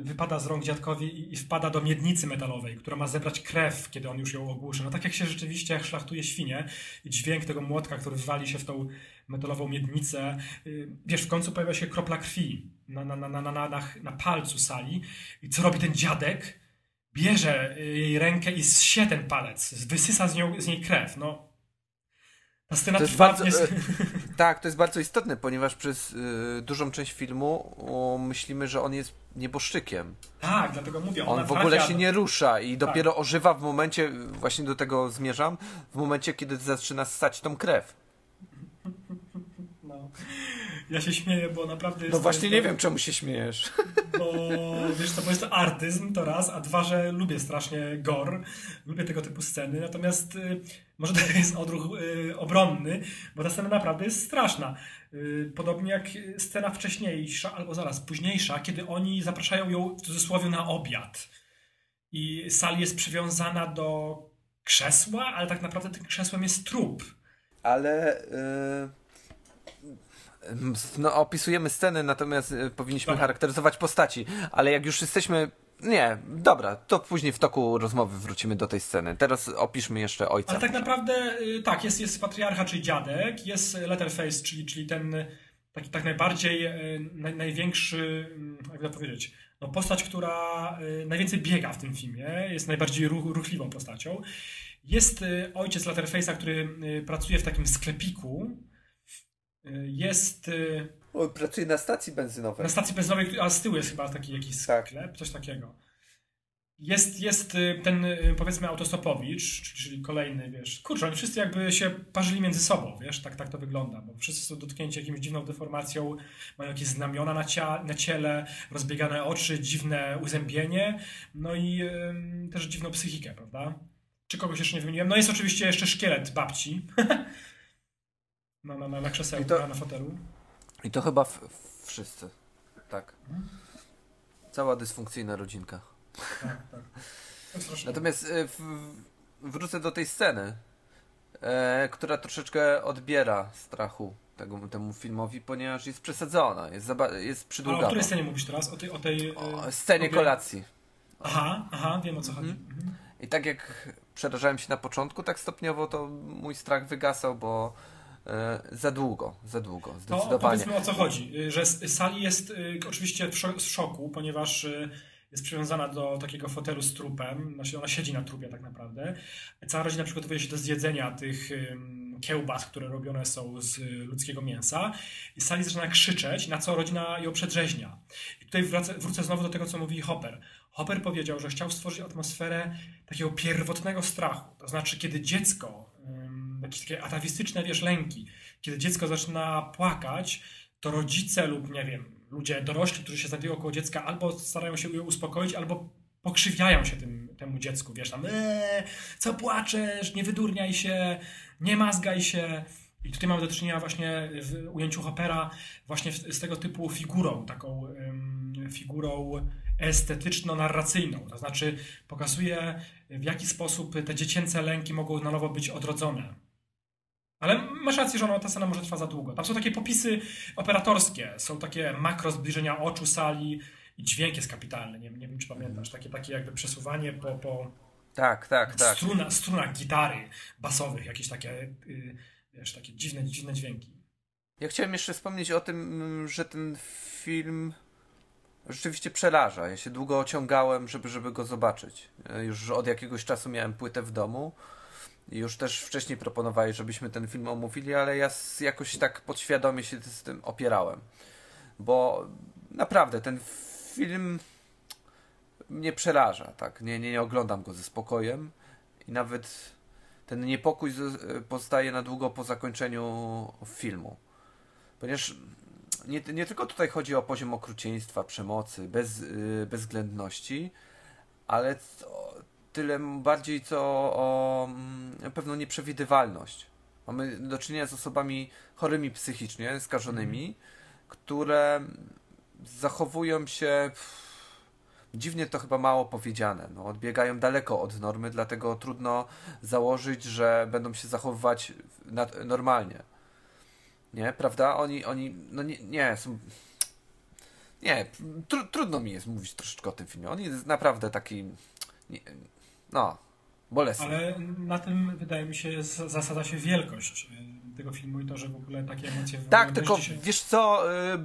wypada z rąk dziadkowi i wpada do miednicy metalowej, która ma zebrać krew, kiedy on już ją ogłuszy. No tak jak się rzeczywiście szlachtuje świnie i dźwięk tego młotka, który wywali się w tą metalową miednicę. Y, wiesz, w końcu pojawia się kropla krwi na, na, na, na, na, na, na palcu sali i co robi ten dziadek? Bierze y, jej rękę i zsie ten palec, wysysa z, nią, z niej krew. No, ta scena to jest bardzo, e, Tak, to jest bardzo istotne, ponieważ przez y, dużą część filmu o, myślimy, że on jest nieboszczykiem. Tak, dlatego mówię. On w ogóle się nie rusza i tak. dopiero ożywa w momencie, właśnie do tego zmierzam, w momencie, kiedy zaczyna ssać tą krew. Ja się śmieję, bo naprawdę jest. No właśnie nie wiem, czemu się śmiejesz. Bo wiesz, to, bo jest to artyzm, to raz, a dwa, że lubię strasznie gore, lubię tego typu sceny, natomiast y, może to jest odruch y, obronny, bo ta scena naprawdę jest straszna. Y, podobnie jak scena wcześniejsza, albo zaraz, późniejsza, kiedy oni zapraszają ją w cudzysłowie na obiad. I sal jest przywiązana do krzesła, ale tak naprawdę tym krzesłem jest trup. Ale. Yy no, opisujemy sceny, natomiast y, powinniśmy dobra. charakteryzować postaci. Ale jak już jesteśmy. Nie, dobra, to później w toku rozmowy wrócimy do tej sceny. Teraz opiszmy jeszcze ojca. Ale tak naprawdę, y, tak, jest, jest patriarcha, czyli dziadek, jest Letterface, czyli, czyli ten taki tak najbardziej, y, naj, największy, mm, jak to powiedzieć, no postać, która najwięcej biega w tym filmie, jest najbardziej ruch, ruchliwą postacią. Jest ojciec Letterface'a, który pracuje w takim sklepiku, jest. Y, On pracuje na stacji benzynowej. Na stacji benzynowej, a z tyłu jest chyba taki jakiś tak. sklep, coś takiego. Jest, jest y, ten, y, powiedzmy, autostopowicz, czyli kolejny, wiesz, kurczę, oni wszyscy jakby się parzyli między sobą, wiesz, tak, tak to wygląda, bo wszyscy są dotknięci jakimś dziwną deformacją, mają jakieś znamiona na, cia, na ciele, rozbiegane oczy, dziwne uzębienie, no i też dziwną psychikę, prawda? Czy kogoś jeszcze nie wymieniłem? No jest oczywiście jeszcze szkielet babci, na, na, na krzesełku, to, na fotelu. I to chyba w, wszyscy. Tak. Mhm. Cała dysfunkcyjna rodzinka. Tak, tak. Natomiast e, w, wrócę do tej sceny, e, która troszeczkę odbiera strachu tego, temu filmowi, ponieważ jest przesadzona, jest, jest przydługawa. A o której scenie mówisz teraz? O tej... O tej o scenie kolacji. Aha, aha, wiem o co chodzi. Mhm. mhm. I tak jak przerażałem się na początku, tak stopniowo to mój strach wygasał, bo za długo, za długo, To zdecydowanie. powiedzmy o co chodzi. Y, Że S- Sally jest y, oczywiście w szo- w szoku, ponieważ y, jest przywiązana do takiego fotelu z trupem. Znaczy ona siedzi na trupie tak naprawdę. Cała rodzina przygotowuje się do zjedzenia tych kiełbas, które robione są z ludzkiego mięsa. I Sally zaczyna krzyczeć, na co rodzina ją przedrzeźnia. I tutaj wracę, wrócę znowu do tego, co mówi Hopper. Hopper powiedział, że chciał stworzyć atmosferę takiego pierwotnego strachu. To znaczy, kiedy dziecko, jakieś takie atawistyczne, wiesz, lęki, kiedy dziecko zaczyna płakać, to rodzice lub, nie wiem, ludzie dorośli, którzy się znajdują około dziecka, albo starają się je uspokoić, albo pokrzywiają się tym, temu dziecku, wiesz, tam, eee, co płaczesz, nie wydurniaj się, nie mazgaj się. I tutaj mamy do czynienia właśnie w ujęciu Hoppera właśnie z tego typu figurą, taką ym, figurą estetyczno-narracyjną. To znaczy pokazuje, w jaki sposób te dziecięce lęki mogą na nowo być odrodzone. Ale masz rację, że ona, ta scena może trwa za długo. Tam są takie popisy operatorskie, są takie makro zbliżenia oczu sali i dźwięk jest kapitalny. Nie, nie wiem, czy pamiętasz. Takie, takie jakby przesuwanie po, po Tak, tak, tak. struna, strunach gitary basowych, jakieś takie, y, wiesz, takie dziwne, dziwne dźwięki. Ja chciałem jeszcze wspomnieć o tym, że ten film rzeczywiście przeraża. Ja się długo ociągałem, żeby, żeby go zobaczyć. Już od jakiegoś czasu miałem płytę w domu już też wcześniej proponowali, żebyśmy ten film omówili, ale ja jakoś tak podświadomie się z tym opierałem. Bo naprawdę ten film mnie przeraża, tak? Nie, nie, nie oglądam go ze spokojem i nawet ten niepokój z- pozostaje na długo po zakończeniu filmu. Ponieważ nie, nie tylko tutaj chodzi o poziom okrucieństwa, przemocy, bez, yy, bezwzględności, ale tyle bardziej co o mm, pewną nieprzewidywalność. Mamy do czynienia z osobami chorymi psychicznie, skażonymi, które zachowują się dziwnie to chyba mało powiedziane. No, odbiegają daleko od normy, dlatego trudno założyć, że będą się zachowywać normalnie. Nie, prawda? Oni, oni, no nie, nie są. Nie, tru, trudno mi jest mówić troszeczkę o tym filmie. On jest naprawdę taki. Nie, no, bolesny. Ale na tym, wydaje mi się, zasada się wielkość y, tego filmu i to, że w ogóle takie emocje Tak, tylko dzisiaj. wiesz co. y,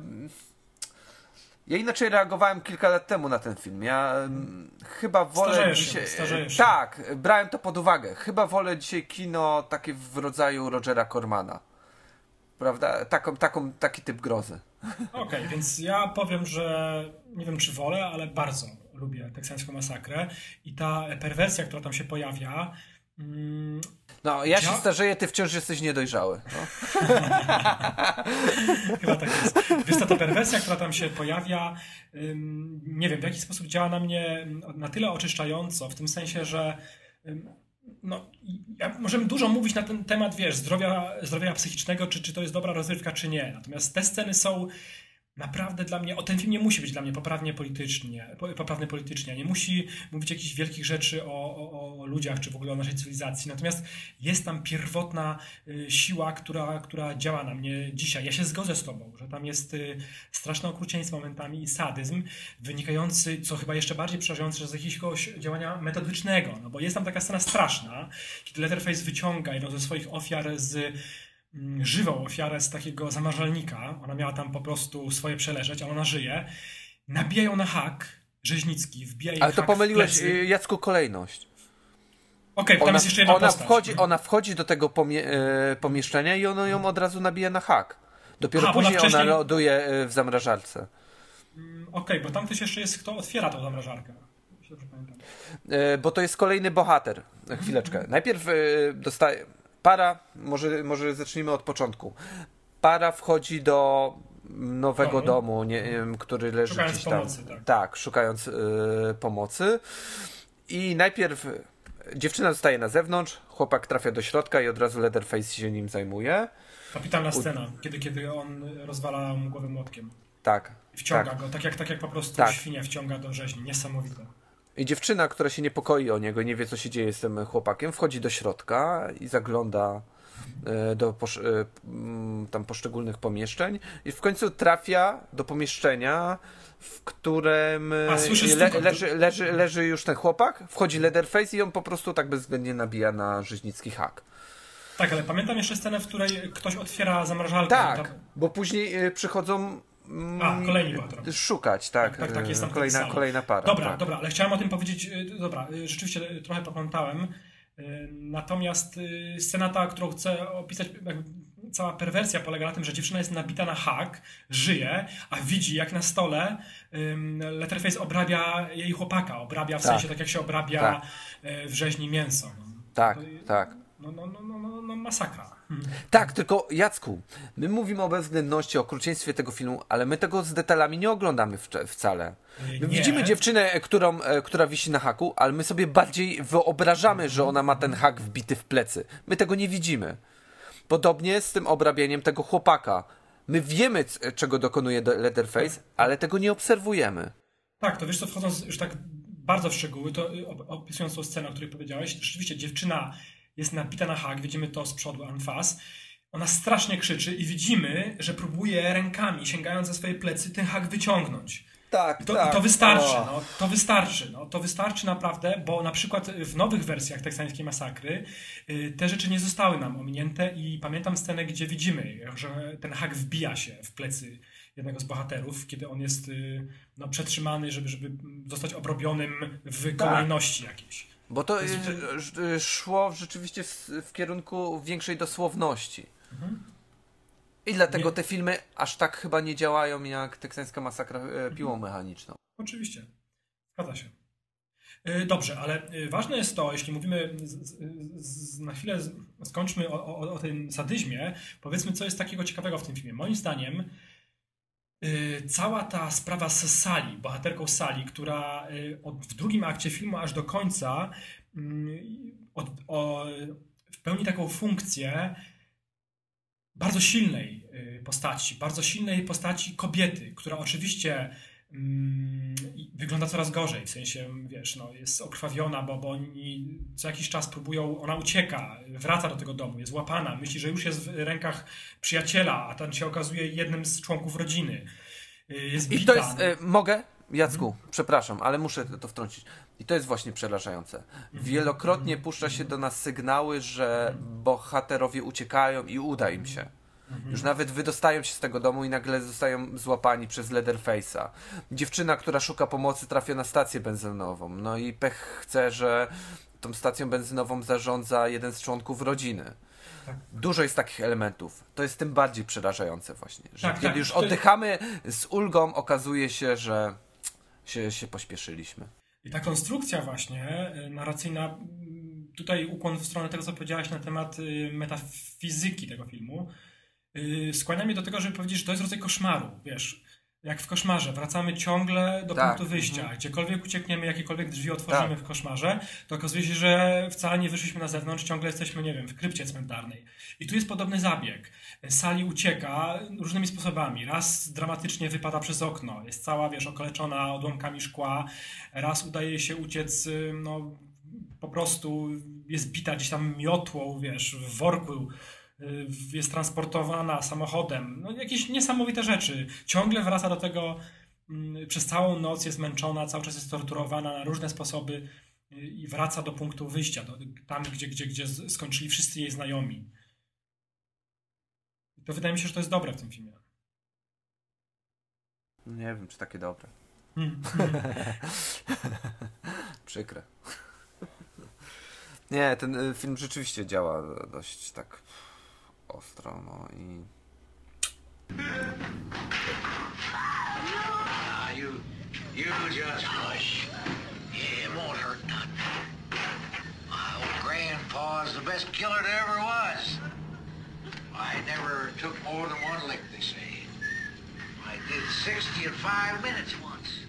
Ja inaczej reagowałem kilka lat temu na ten film. Ja ym, chyba wolę Starzejesz się, dzisiaj. starzejesz się. Tak, brałem to pod uwagę. Chyba wolę dzisiaj kino takie w rodzaju Rogera Cormana. Prawda? Taką, taką, taki typ grozy. Okej, więc ja powiem, że nie wiem czy wolę, ale bardzo lubię teksańską masakrę i ta perwersja, która tam się pojawia, mm, No, ja się starzeję, ty wciąż jesteś niedojrzały. No. chyba tak jest. Wiesz co, ta perwersja, która tam się pojawia, ym, nie wiem, w jaki sposób działa na mnie na tyle oczyszczająco, w tym sensie, że ym, no, ja, możemy dużo mówić na ten temat, wiesz, zdrowia, zdrowia psychicznego, czy, czy to jest dobra rozrywka, czy nie. Natomiast te sceny są naprawdę dla mnie, o ten film nie musi być dla mnie poprawnie politycznie, po- poprawny politycznie, nie musi mówić jakichś wielkich rzeczy o, o, o ludziach, czy w ogóle o naszej cywilizacji. Natomiast jest tam pierwotna y, siła, która, która działa na mnie dzisiaj. Ja się zgodzę z tobą, że tam jest y, straszne okrucieństwo momentami i sadyzm, wynikający, co chyba jeszcze bardziej przerażające, że z jakiegoś działania metodycznego, no bo jest tam taka scena straszna, kiedy Letterface wyciąga jedną ze swoich ofiar z żywą ofiarę z takiego zamarzalnika. Ona miała tam po prostu swoje przeleżeć, a ona żyje. Nabija ją na hak rzeźnicki, wbija jej Ale to pomyliłeś, y, Jacku, kolejność. Okej, tam Ona, jest jeszcze jedna ona, postać. wchodzi, ona wchodzi do tego pomie, e, pomieszczenia i ono ją od razu nabija na hak. Dopiero Aha, ona później ona wcześniej- loduje e, w zamrażarce. Mm, Okej, bo tam ktoś jeszcze jest, kto otwiera tą zamrażarkę. E, bo to jest kolejny bohater. Chwileczkę. Najpierw e, dostaje. Para, może, może zacznijmy od początku. Para wchodzi do nowego Domu. domu, nie, który leży Szukając gdzieś tam. pomocy, tak. szukając e, pomocy. I najpierw dziewczyna zostaje na zewnątrz, chłopak trafia do środka i od razu Leatherface się nim zajmuje. Kapitalna scena, kiedy, kiedy on rozwala mu głowę młotkiem. Tak. Wciąga tak. go, tak jak, tak jak po prostu Tak. świnia wciąga do rzeźni. Niesamowite. I dziewczyna, która się niepokoi o niego, nie wie co się dzieje z tym chłopakiem, wchodzi do środka i zagląda e, do posz, e, tam poszczególnych pomieszczeń i w końcu trafia do pomieszczenia, w którym e, A, słyszy le, leży, leży, leży już ten chłopak, wchodzi Leatherface i on po prostu tak bezwzględnie nabija na rzeźnicki hak. Tak, ale pamiętam jeszcze scenę, w której ktoś otwiera zamrażalkę. Tak, bo później e, przychodzą A, kolejni bohaterowie. szukać, tak, Tak, tak, tak, jest tam kolejna, napisane. kolejna para. Dobra, tak. dobra, ale chciałem o tym powiedzieć. y, Dobra, y, rzeczywiście y, trochę popamiętałem. Natomiast scena ta, którą chcę opisać, cała perwersja polega na tym, że dziewczyna jest nabita na hak, żyje, a widzi jak na stole Letterface obrabia jej chłopaka. Obrabia w Tak. sensie tak jak się obrabia Tak. w rzeźni mięso. Tak, To- tak. No, no, no, no, no, no masakra. Hmm. Tak, tylko Jacku, my mówimy o bezwzględności, o okrucieństwie tego filmu, ale my tego z detalami nie oglądamy wcale. My Nie. widzimy dziewczynę, e, którą, e, która wisi na haku, ale my sobie bardziej wyobrażamy, że ona ma ten hak wbity w plecy. My tego nie widzimy. Podobnie z tym obrabieniem tego chłopaka. My wiemy, czego dokonuje do- Leatherface, ale tego nie obserwujemy. Tak, to wiesz co, wchodząc już tak bardzo w szczegóły, to y, op- opisując tą scenę, o której powiedziałeś, rzeczywiście dziewczyna jest nabita na hak, widzimy to z przodu Anfas. Ona strasznie krzyczy i widzimy, że próbuje rękami, sięgając za swoje plecy, ten hak wyciągnąć. Tak, I to, i to wystarczy, no, to wystarczy, no, to wystarczy naprawdę, bo na przykład w nowych wersjach teksańskiej masakry y, te rzeczy nie zostały nam ominięte i pamiętam scenę, gdzie widzimy, że ten hak wbija się w plecy jednego z bohaterów, kiedy on jest y, no, przetrzymany, żeby, żeby zostać obrobionym w kolejności jakiejś. Bo to e, e, szło rzeczywiście w, w kierunku większej dosłowności. I dlatego Nie- te filmy aż tak chyba nie działają jak teksańska masakra e, piłą mechaniczną. Oczywiście. Zgadza się. Y, Dobrze, ale y, ważne jest to, jeśli mówimy z, z, na chwilę, skończmy o, o, o tym sadyzmie, powiedzmy, co jest takiego ciekawego w tym filmie. Moim zdaniem y, cała ta sprawa z Sali, bohaterką Sali, która y, w drugim akcie filmu aż do końca y, od, o, pełni taką funkcję bardzo silnej y, postaci, bardzo silnej postaci kobiety, która oczywiście mm, wygląda coraz gorzej, w sensie, wiesz, no, jest okrwawiona, bo, bo oni co jakiś czas próbują, ona ucieka, wraca do tego domu, jest łapana, myśli, że już jest w rękach przyjaciela, a ten się okazuje jednym z członków rodziny. Y, Jest I bita. to jest. E, mogę? Jacku, przepraszam, ale muszę to wtrącić. I to jest właśnie przerażające. Wielokrotnie puszcza się do nas sygnały, że bohaterowie uciekają i uda im się. Już nawet wydostają się z tego domu i nagle zostają złapani przez Leatherface'a. Dziewczyna, która szuka pomocy, trafia na stację benzynową. No i pech chce, że tą stacją benzynową zarządza jeden z członków rodziny. Dużo jest takich elementów. To jest tym bardziej przerażające właśnie. Że Tak, kiedy tak. już To- oddychamy z ulgą, okazuje się, że się, się pośpieszyliśmy. I ta konstrukcja właśnie y, narracyjna, mm, tutaj ukłon w stronę tego, co powiedziałaś na temat y, metafizyki tego filmu, y, skłania mnie do tego, żeby powiedzieć, że to jest rodzaj koszmaru, wiesz, jak w koszmarze, wracamy ciągle do Tak, punktu wyjścia. mhm. Gdziekolwiek uciekniemy, jakiekolwiek drzwi otworzymy Tak. w koszmarze, to okazuje się, że wcale nie wyszliśmy na zewnątrz, ciągle jesteśmy, nie wiem, w krypcie cmentarnej. I tu jest podobny zabieg. Sali ucieka różnymi sposobami. Raz dramatycznie wypada przez okno, jest cała, wiesz, okaleczona odłamkami szkła. Raz udaje się uciec, y, no, po prostu jest bita gdzieś tam miotłą, wiesz, w worku, y, jest transportowana samochodem. No, jakieś niesamowite rzeczy. Ciągle wraca do tego, mm, przez całą noc jest męczona, cały czas jest torturowana na różne sposoby y, i wraca do punktu wyjścia, do, tam, gdzie, gdzie, gdzie skończyli wszyscy jej znajomi. I to wydaje mi się, że to jest dobre w tym filmie. Nie wiem, czy takie dobre. Mm. Przykre. Nie, ten y, film rzeczywiście działa dość tak ostro, no i... Ah, you, you just hush. Yeah, it won't hurt none. My old grandpa's the best killer there ever was. I never took more than one lick, they say. I did 60 in five minutes once.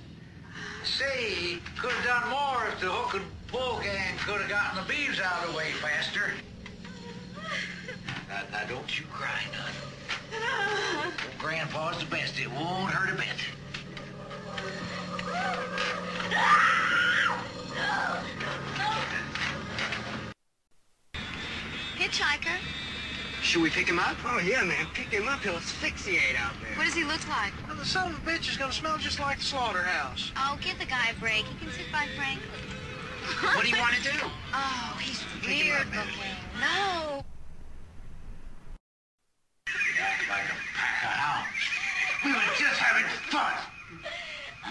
Say, could have done more if the hook and pull gang could have gotten the beeves out of the way faster. Now, now don't you cry none. Old grandpa's the best. It won't hurt a bit. Hitchhiker, Should we pick him up? Oh, yeah, man. Pick him up. He'll asphyxiate out there. What does he look like? Well, the son of a bitch is gonna smell just like the slaughterhouse. Oh, give the guy a break. He can sit by Franklin. What do you want to do? Oh, he's Pick him weird up, man. looking. No. Having fun.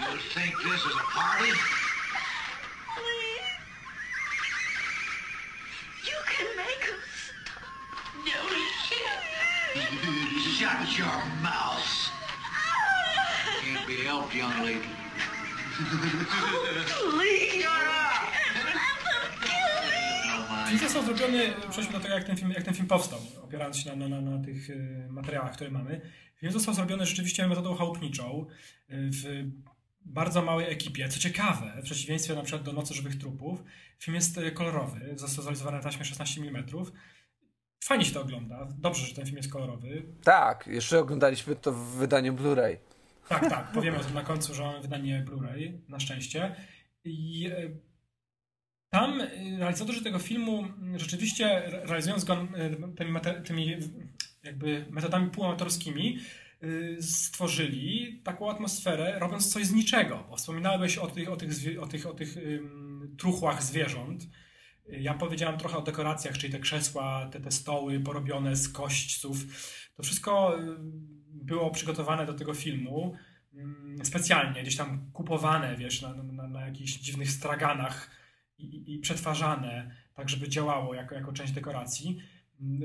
You think this is a party? Please. You can make him stop. No, Shut your mouth. Can't be helped, young lady. Please. No mind. Film został zrobiony, przejdźmy do tego, jak ten film, jak ten film powstał, opierając się na, na, na, tych y, materiałach, które mamy. Film został zrobiony rzeczywiście metodą chałupniczą, y, w bardzo małej ekipie. Co ciekawe, w przeciwieństwie na przykład do Nocy Żywych Trupów, film jest y, kolorowy, został zrealizowany na taśmie 16 mm. Fajnie się to ogląda, dobrze, że ten film jest kolorowy. Tak, jeszcze oglądaliśmy to w wydaniu Blu-ray. Tak, tak, powiemy o tym na końcu, że mamy wydanie Blu-ray, na szczęście. I e, tam realizatorzy tego filmu rzeczywiście re- realizując go tymi, tymi jakby metodami półamatorskimi e, stworzyli taką atmosferę, robiąc coś z niczego. Bo wspominałeś o tych, o tych, o tych, o tych ym, truchłach zwierząt. Ja powiedziałem trochę o dekoracjach, czyli te krzesła, te, te stoły porobione z kośćców. To wszystko y, było przygotowane do tego filmu specjalnie, gdzieś tam kupowane, wiesz, na, na, na jakichś dziwnych straganach i, i przetwarzane, tak żeby działało jako, jako część dekoracji.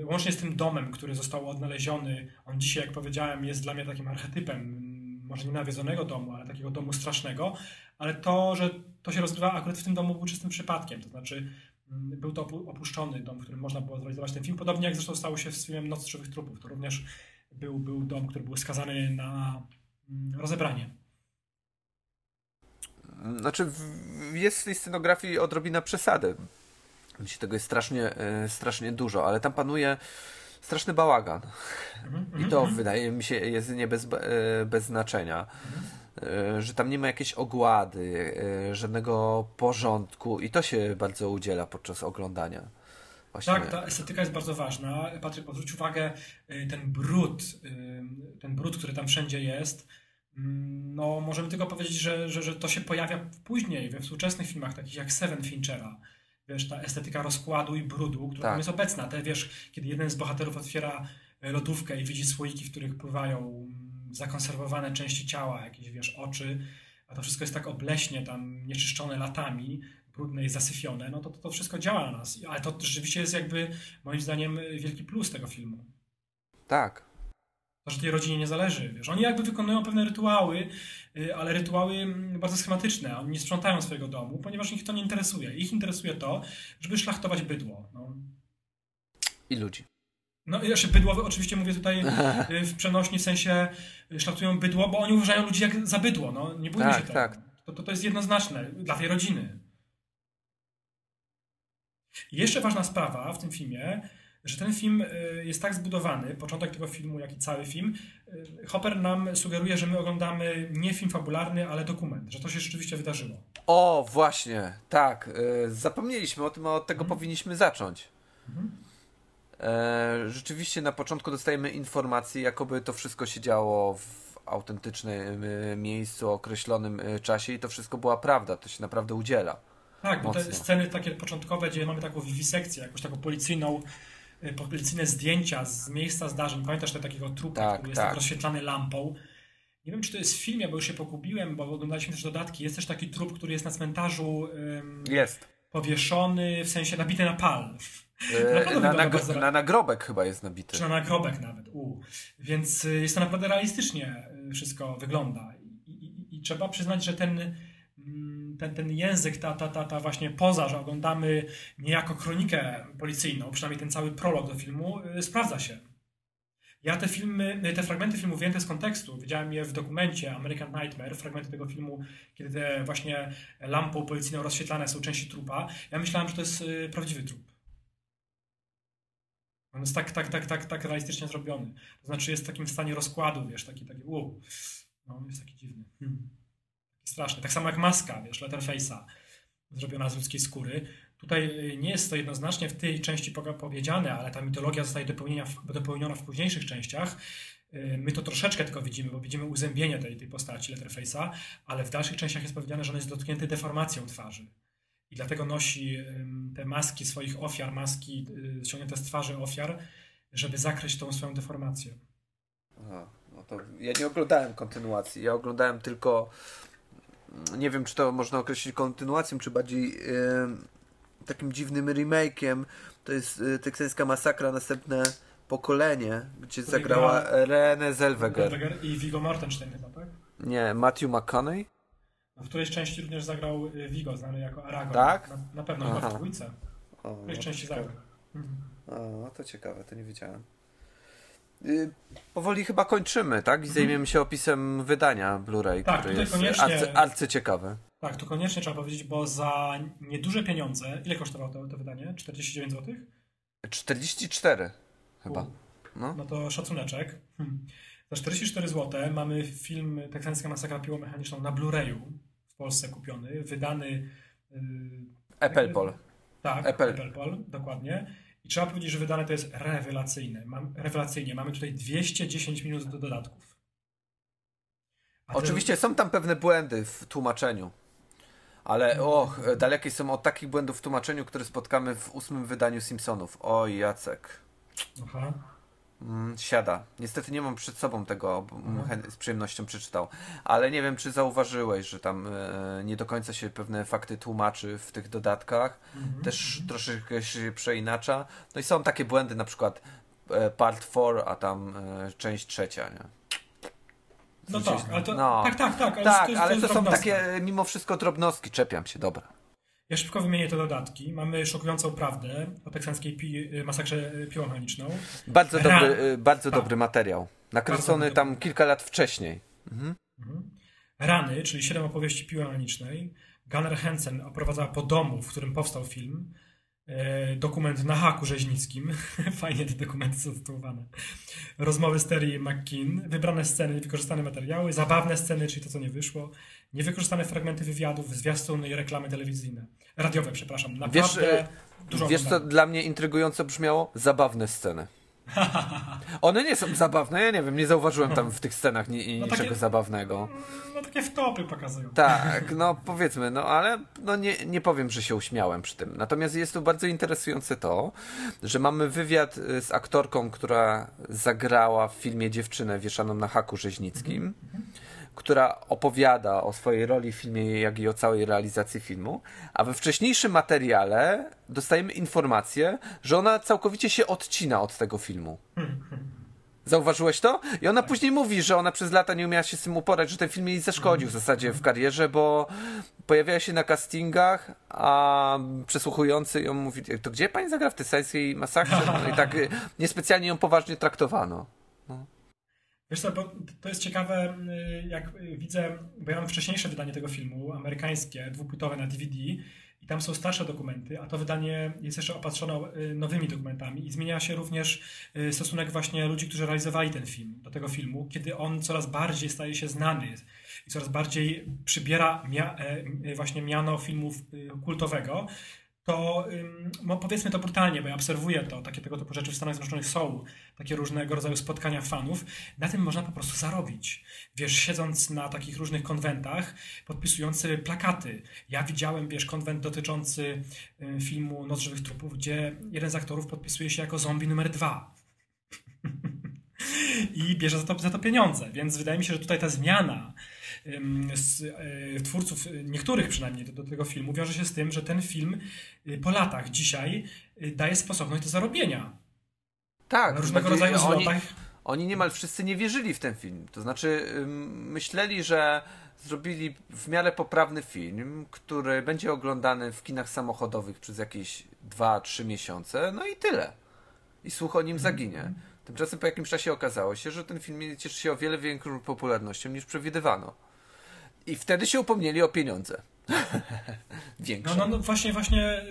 Łącznie z tym domem, który został odnaleziony, on dzisiaj, jak powiedziałem, jest dla mnie takim archetypem, może nie nawiedzonego domu, ale takiego domu strasznego, ale to, że to się rozgrywa akurat w tym domu był czystym przypadkiem, to znaczy mm, był to opu- opuszczony dom, w którym można było zrealizować ten film, podobnie jak zresztą stało się z filmem Noc Żywych Trupów, to również był, był dom, który był skazany na mm, rozebranie. Znaczy, jest w tej scenografii odrobina przesady. Myślę, tego jest strasznie, e, strasznie dużo, ale tam panuje straszny bałagan. I to wydaje mi się jest nie bez, e, bez znaczenia. E, Że tam nie ma jakiejś ogłady, żadnego porządku i to się bardzo udziela podczas oglądania. Właśnie. Tak, ta estetyka jest bardzo ważna. Patryk, zwróć uwagę, ten brud, ten brud, który tam wszędzie jest, mm, no możemy tylko powiedzieć, że, że, że to się pojawia później we współczesnych filmach, takich jak Seven Finchera. Wiesz, ta estetyka rozkładu i brudu, która Tak. tam jest obecna. Te, wiesz, kiedy jeden z bohaterów otwiera y, lodówkę i widzi słoiki, w których pływają mm, zakonserwowane części ciała, jakieś, wiesz, oczy, a to wszystko jest tak obleśnie tam, nieczyszczone latami, brudne i zasyfione, no to, to to wszystko działa na nas. Ale to rzeczywiście jest jakby, moim zdaniem, wielki plus tego filmu. Tak. Że tej rodzinie nie zależy. Wiesz, oni jakby wykonują pewne rytuały, y, ale rytuały mm, bardzo schematyczne. Oni nie sprzątają swojego domu, ponieważ ich to nie interesuje. Ich interesuje to, żeby szlachtować bydło. No, I ludzi. no i jeszcze bydło, oczywiście mówię tutaj y, w przenośni, w sensie y, szlachtują bydło, bo oni uważają ludzi jak za bydło. No, nie bójmy Tak, się tego. tak. To, to, to jest jednoznaczne dla tej rodziny. Jeszcze ważna sprawa w tym filmie, że ten film y, jest tak zbudowany, początek tego filmu, jak i cały film. y, Hopper nam sugeruje, że my oglądamy nie film fabularny, ale dokument, że to się rzeczywiście wydarzyło. O, właśnie, tak. e, Zapomnieliśmy o tym, a od tego powinniśmy zacząć. E, Rzeczywiście na początku dostajemy informację, jakoby to wszystko się działo w autentycznym miejscu, określonym czasie i to wszystko była prawda. To się naprawdę udziela. Tak, bo te Mocno. sceny takie początkowe, gdzie mamy taką wiwisekcję, jakąś taką policyjną, y, policyjne zdjęcia z miejsca zdarzeń. Pamiętasz te takiego trupa, Tak, który jest tak. tak rozświetlany lampą. Nie wiem, czy to jest w filmie, bo już się pogubiłem, bo oglądaliśmy też dodatki. Jest też taki trup, który jest na cmentarzu ym, Jest. powieszony, w sensie nabity na pal. Naprawdę Na, na, bardzo- na nagrobek chyba jest nabity. Czy na nagrobek nawet. U. Więc y, jest to naprawdę realistycznie y, wszystko wygląda. I, i, i trzeba przyznać, że ten, mm, ten, ten język, ta, ta, ta, ta właśnie poza, że oglądamy niejako kronikę policyjną, przynajmniej ten cały prolog do filmu, y, sprawdza się. Ja te filmy, y, te fragmenty filmu wyjęte z kontekstu, widziałem je w dokumencie American Nightmare, fragmenty tego filmu, kiedy te właśnie lampą policyjną rozświetlane są części trupa. Ja myślałem, że to jest y, prawdziwy trup. On jest tak, tak, tak, tak, tak realistycznie zrobiony. To znaczy jest w takim stanie rozkładu, wiesz, taki, taki, wow. No, jest taki dziwny. Hmm. Taki straszny. Tak samo jak maska, wiesz, Letterface'a, zrobiona z ludzkiej skóry. Tutaj y, nie jest to jednoznacznie w tej części powiedziane, ale ta mitologia zostaje dopełniona w późniejszych częściach. Y, My to troszeczkę tylko widzimy, bo widzimy uzębienie tej, tej postaci Letterface'a, ale w dalszych częściach jest powiedziane, że on jest dotknięty deformacją twarzy. I dlatego nosi te maski swoich ofiar, maski y, ściągnięte z twarzy ofiar, żeby zakryć tą swoją deformację. Aha, no to ja nie oglądałem kontynuacji. Ja oglądałem tylko. Nie wiem, czy to można określić kontynuacją, czy bardziej takim dziwnym remake'iem. To jest y, teksańska masakra, następne pokolenie, gdzie zagrała gra- Renée Zellweger. Zellweger I Viggo Mortenstein chyba, tak? Nie, Matthew McConaughey? No, w którejś części również zagrał y, Viggo, znany jako Aragorn. Tak? Na, na pewno Aha. chyba w dwójce. W którejś no części zagrał. Mhm. O, to ciekawe, to nie wiedziałem. Y, powoli chyba kończymy, tak? I zajmiemy się opisem wydania Blu-ray, Tak, tutaj jest koniecznie- arcy, arcyciekawy. Tak, to koniecznie trzeba powiedzieć, bo za nieduże pieniądze, ile kosztowało to, to wydanie? 49 zł? 44 chyba. U. No. No to szacuneczek. Hmm. Za 44 zł mamy film Teksańska masakra piłą mechaniczną na Blu-rayu w Polsce kupiony, wydany yy, Apple Pol. Tak, Apple. Apple. Pol, dokładnie. I trzeba powiedzieć, że wydane to jest rewelacyjne. Mam, rewelacyjnie. Mamy tutaj 210 minut do dodatków. A Oczywiście są tam pewne błędy w tłumaczeniu. Ale och, dalekie są od takich błędów w tłumaczeniu, które spotkamy w ósmym wydaniu Simpsonów. Oj, Jacek. Aha. Mm, siada. Niestety nie mam przed sobą tego, bo chę- z przyjemnością przeczytał. Ale nie wiem, czy zauważyłeś, że tam e, nie do końca się pewne fakty tłumaczy w tych dodatkach. Też troszeczkę się przeinacza. No i są takie błędy, na przykład e, part 4, a tam e, część trzecia, nie? No tak, ale to, no. tak, tak, tak. Ale Tak, to, jest- ale jest to są takie mimo wszystko drobnostki. Czepiam się, dobra. Ja szybko wymienię te dodatki. Mamy szokującą prawdę o teksańskiej pi- masakrze piłą mechaniczną. Bardzo Ra- dobry, y, bardzo Tak. dobry materiał. Nakręcony tam dobry. kilka lat wcześniej. Mhm. Rany, czyli siedem opowieści piły mechanicznej. Gunnar Hansen oprowadza po domu, w którym powstał film. E, dokument na haku rzeźnickim. Fajnie te dokumenty są tytułowane. Rozmowy z Terry McKean. Wybrane sceny, wykorzystane materiały. Zabawne sceny, czyli to, co nie wyszło. Niewykorzystane fragmenty wywiadów, zwiastuny i reklamy telewizyjne. Radiowe, przepraszam. Naprawdę Wiesz, e, dużo Wiesz, co dla mnie intrygująco brzmiało? Zabawne sceny. One nie są zabawne, ja nie wiem, nie zauważyłem tam w tych scenach ni- No niczego takie- zabawnego. No takie wtopy pokazują. Tak, no powiedzmy, no ale no nie, nie powiem, że się uśmiałem przy tym. Natomiast jest tu bardzo interesujące to, że mamy wywiad y, z aktorką, która zagrała w filmie dziewczynę wieszaną na haku rzeźnickim, która opowiada o swojej roli w filmie, jak i o całej realizacji filmu, a we wcześniejszym materiale dostajemy informację, że ona całkowicie się odcina od tego filmu. Zauważyłeś to? I ona później mówi, że ona przez lata nie umiała się z tym uporać, że ten film jej zaszkodził w zasadzie w karierze, bo pojawiała się na castingach, a przesłuchujący ją mówi, to gdzie pani zagra w tesańskiej masakrze? No i tak niespecjalnie ją poważnie traktowano. Wiesz co, bo to jest ciekawe, y, jak y, widzę, bo ja mam wcześniejsze wydanie tego filmu, amerykańskie, dwupłytowe na DVD i tam są starsze dokumenty, a to wydanie jest jeszcze opatrzone y, nowymi dokumentami i zmienia się również y, stosunek właśnie ludzi, którzy realizowali ten film, do tego filmu, kiedy on coraz bardziej staje się znany i coraz bardziej przybiera mia- e, właśnie miano filmów kultowego, to no powiedzmy to brutalnie, bo ja obserwuję to, takie tego typu rzeczy w Stanach Zjednoczonych są, takie różnego rodzaju spotkania fanów. Na tym można po prostu zarobić. Wiesz, siedząc na takich różnych konwentach, podpisujący plakaty. Ja widziałem, wiesz, konwent dotyczący y, filmu Noc Żywych Trupów, gdzie jeden z aktorów podpisuje się jako zombie numer dwa. I bierze za to, za to pieniądze, więc wydaje mi się, że tutaj ta zmiana z, y, twórców, y, niektórych przynajmniej do, do tego filmu, wiąże się z tym, że ten film y, po latach dzisiaj y, daje sposobność do zarobienia. Tak, Na różnego bardziej rodzaju oni, oni niemal wszyscy nie wierzyli w ten film. To znaczy, myśleli, że zrobili w miarę poprawny film, który będzie oglądany w kinach samochodowych przez jakieś 2-3 miesiące, no i tyle. I słuch o nim zaginie. Tymczasem po jakimś ciesie okazało się, że ten film cieszy się o wiele większą popularnością niż przewidywano. I wtedy się upomnieli o pieniądze. Większą. No, no, no właśnie, właśnie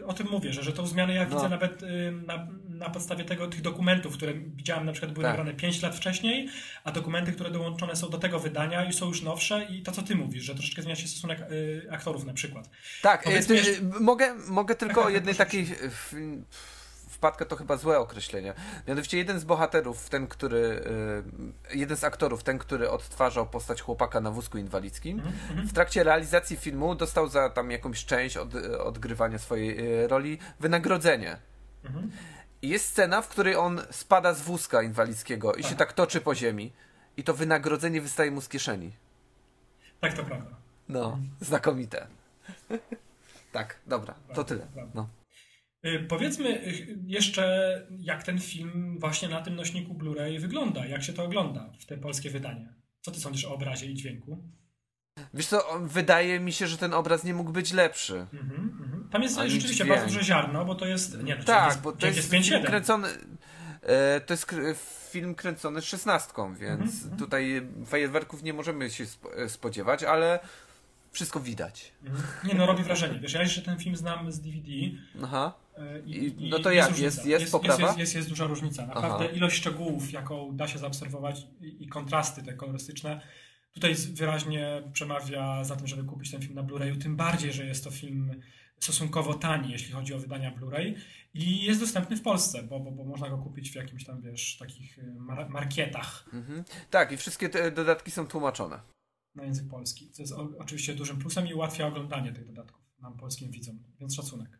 y, o tym mówię, że, że tą zmianę ja No. widzę nawet y, na, na podstawie tego, tych dokumentów, które widziałem na przykład były Tak. nagrane 5 lat wcześniej, a dokumenty, które dołączone są do tego wydania i są już nowsze i to co ty mówisz, że troszeczkę zmienia się stosunek y, aktorów na przykład. Tak, ty, jeszcze- e, mogę, mogę tylko o jednej takiej wpadka to chyba złe określenie. Mianowicie jeden z bohaterów, ten, który e, jeden z aktorów, ten, który odtwarzał postać chłopaka na wózku inwalidzkim, Mhm, w trakcie realizacji filmu dostał za tam jakąś część od, odgrywania swojej e, roli wynagrodzenie. Mhm. I jest scena, w której on spada z wózka inwalidzkiego i się tak toczy po ziemi. I to wynagrodzenie wystaje mu z kieszeni. Tak, to prawda. No, znakomite. tak, dobra, to tyle. No. Y, Powiedzmy y, jeszcze, jak ten film właśnie na tym nośniku Blu-ray wygląda, jak się to ogląda w te polskie wydanie. Co ty sądzisz o obrazie i dźwięku? Wiesz co, wydaje mi się, że ten obraz nie mógł być lepszy. Mhm, mhm. Tam jest rzeczywiście bardzo duże ziarno, bo to jest. Nie, Tak, jest, bo to jest, jest film 5.7. kręcony. E, to jest film kręcony szesnastką, więc Mhm, tutaj fajerwerków nie możemy się e, spodziewać, ale wszystko widać. Mhm. Nie no, robi wrażenie. Wiesz, ja jeszcze ten film znam z DVD. Aha. e, I- no to jak? różnica. Jest- jest poprawa? Jest, jest, jest duża różnica. Naprawdę Aha. ilość szczegółów, jaką da się zaobserwować i, i kontrasty te kolorystyczne, tutaj wyraźnie przemawia za tym, żeby kupić ten film na Blu-rayu. Tym bardziej, że jest to film stosunkowo tani, jeśli chodzi o wydania Blu-ray i jest dostępny w Polsce, bo, bo, bo można go kupić w jakimś tam, wiesz, takich y, mar- markietach Mhm. Tak, i wszystkie te dodatki są tłumaczone. Na język polski, co jest o, oczywiście dużym plusem i ułatwia oglądanie tych dodatków nam polskim widzom, więc szacunek.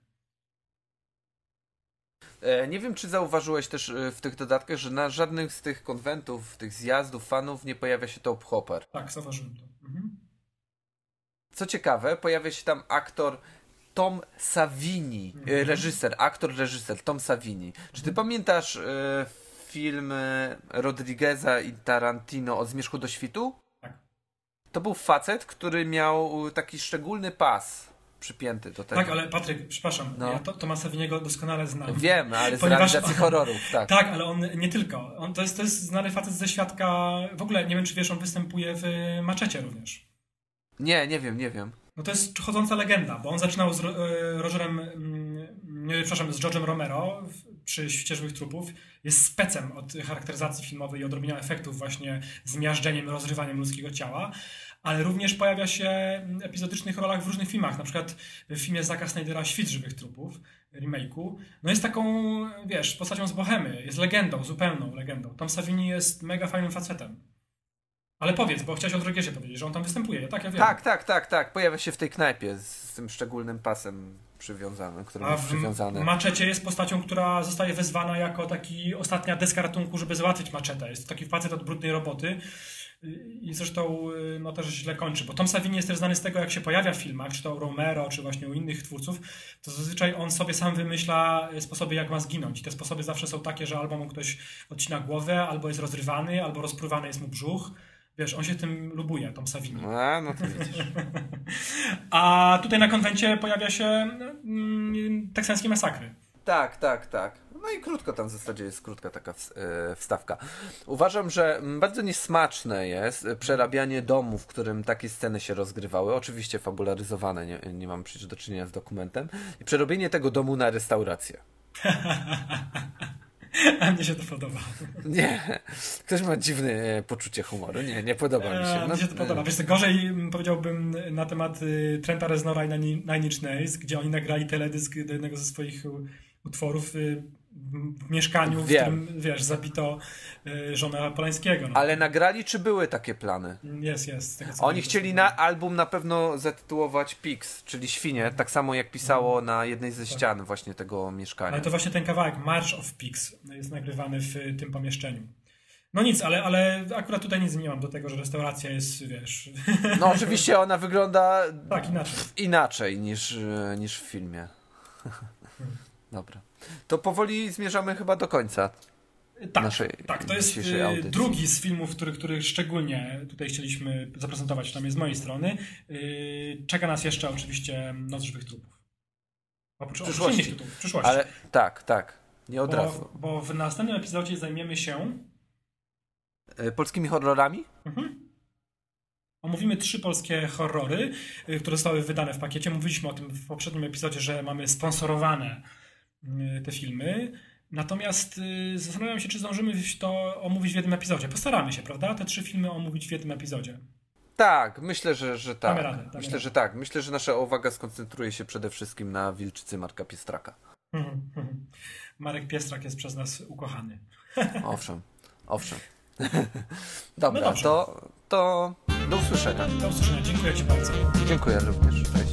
E, Nie wiem, czy zauważyłeś też e, w tych dodatkach, że na żadnych z tych konwentów, tych zjazdów fanów nie pojawia się Top Hopper. Tak, zauważyłem to. Mhm. Co ciekawe, pojawia się tam aktor Tom Savini, e, Mhm. reżyser, aktor, reżyser Tom Savini. Czy ty pamiętasz e, film Rodrigueza i Tarantino od Zmierzchu do świtu? To był facet, który miał taki szczególny pas przypięty do tego. Tak, ale Patryk, przepraszam, No. ja to, Tomasa Winiego doskonale znam. Wiem, ale z realizacji horrorów, tak. Tak, ale on nie tylko. On, to, jest, to jest znany facet ze świadka. W ogóle nie wiem, czy wiesz, on występuje w Maczecie również. Nie, nie wiem, nie wiem. No to jest chodząca legenda, bo on zaczynał z e, Rogerem, mm, nie, przepraszam, z George'em Romero w- przy Świecie Żywych Trupów. Jest specem od charakteryzacji filmowej i odrobienia efektów właśnie z miażdżeniem, rozrywaniem ludzkiego ciała, ale również pojawia się w epizodycznych rolach w różnych filmach, na przykład w filmie Zacka Snydera Świt Żywych Trupów, remake'u. No jest taką, wiesz, postacią z Bohemy, jest legendą, zupełną legendą. Tom Savini jest mega fajnym facetem. Ale powiedz, bo chciałeś o Drogierze powiedzieć, że on tam występuje, tak? Ja wiem. Tak, tak, tak, tak. Pojawia się w tej knajpie z tym szczególnym pasem przywiązanym, którym A jest przywiązany. Maczecie jest postacią, która zostaje wezwana jako taki ostatnia deska ratunku, żeby załatwić maczetę. Jest to taki facet od brudnej roboty i zresztą y, no też źle kończy, bo Tom Savini jest też znany z tego, jak się pojawia w filmach, czy to u Romero, czy właśnie u innych twórców, to zazwyczaj on sobie sam wymyśla sposoby, jak ma zginąć. I te sposoby zawsze są takie, że albo mu ktoś odcina głowę, albo jest rozrywany, albo rozpruwany jest mu brzuch. Wiesz, on się tym lubuje, Tom Savini. A, no to widzisz. A tutaj na konwencie pojawia się mm, teksańskie masakry. Tak, tak, tak. No i krótko tam w zasadzie jest krótka taka e, wstawka. Uważam, że bardzo niesmaczne jest przerabianie domu, w którym takie sceny się rozgrywały. Oczywiście fabularyzowane, nie, nie mam przecież do czynienia z dokumentem. I przerobienie tego domu na restaurację. A mnie się to podoba. Nie, ktoś ma dziwne e, poczucie humoru. Nie, nie podoba mi się. Eee, No, mi się to podoba. Wiesz, co, gorzej mm, powiedziałbym na temat y, Trenta Reznora i Nine Inch Nails, gdzie oni nagrali teledysk do jednego ze swoich utworów y, w mieszkaniu, w Wiem. którym, wiesz, zabito y, żonę Polańskiego. No. Ale nagrali, czy były takie plany? Jest, jest. Oni chcieli na album na pewno zatytułować Pigs, czyli świnie, tak samo jak pisało na jednej ze ścian właśnie tego mieszkania. Ale to właśnie ten kawałek March of Pigs jest nagrywany w y, tym pomieszczeniu. No nic, ale, ale akurat tutaj nic nie mam do tego, że restauracja jest, wiesz, No oczywiście ona wygląda tak inaczej. inaczej niż, e, niż w filmie. Dobra. To powoli zmierzamy chyba do końca. Tak, naszej tak, to jest y, drugi z filmów, który, który szczególnie tutaj chcieliśmy zaprezentować, przynajmniej z mojej strony. Y, Czeka nas jeszcze oczywiście Noc Żywych Trupów. Oprócz oprócz Przyszłości. innych tytułów, przyszłości. Ale tak, tak. Nie od razu. bo, bo w następnym epizodzie zajmiemy się E, Polskimi horrorami? mhm, Omówimy trzy polskie horrory, y, które zostały wydane w pakiecie. Mówiliśmy o tym w poprzednim epizodzie, że mamy sponsorowane te filmy. Natomiast y, zastanawiam się, czy zdążymy to omówić w jednym epizodzie. Postaramy się, prawda? Te trzy filmy omówić w jednym epizodzie. Tak, myślę, że, że tak. Damy radę, damy myślę, radę. że tak. Myślę, że nasza uwaga skoncentruje się przede wszystkim na Wilczycy Marka Piestraka. Mhm, mhm. Marek Piestrak jest przez nas ukochany. Owszem, owszem. Dobra, No dobrze. to, to do usłyszenia. Do usłyszenia. Dziękuję Ci bardzo. Dziękuję również. Cześć.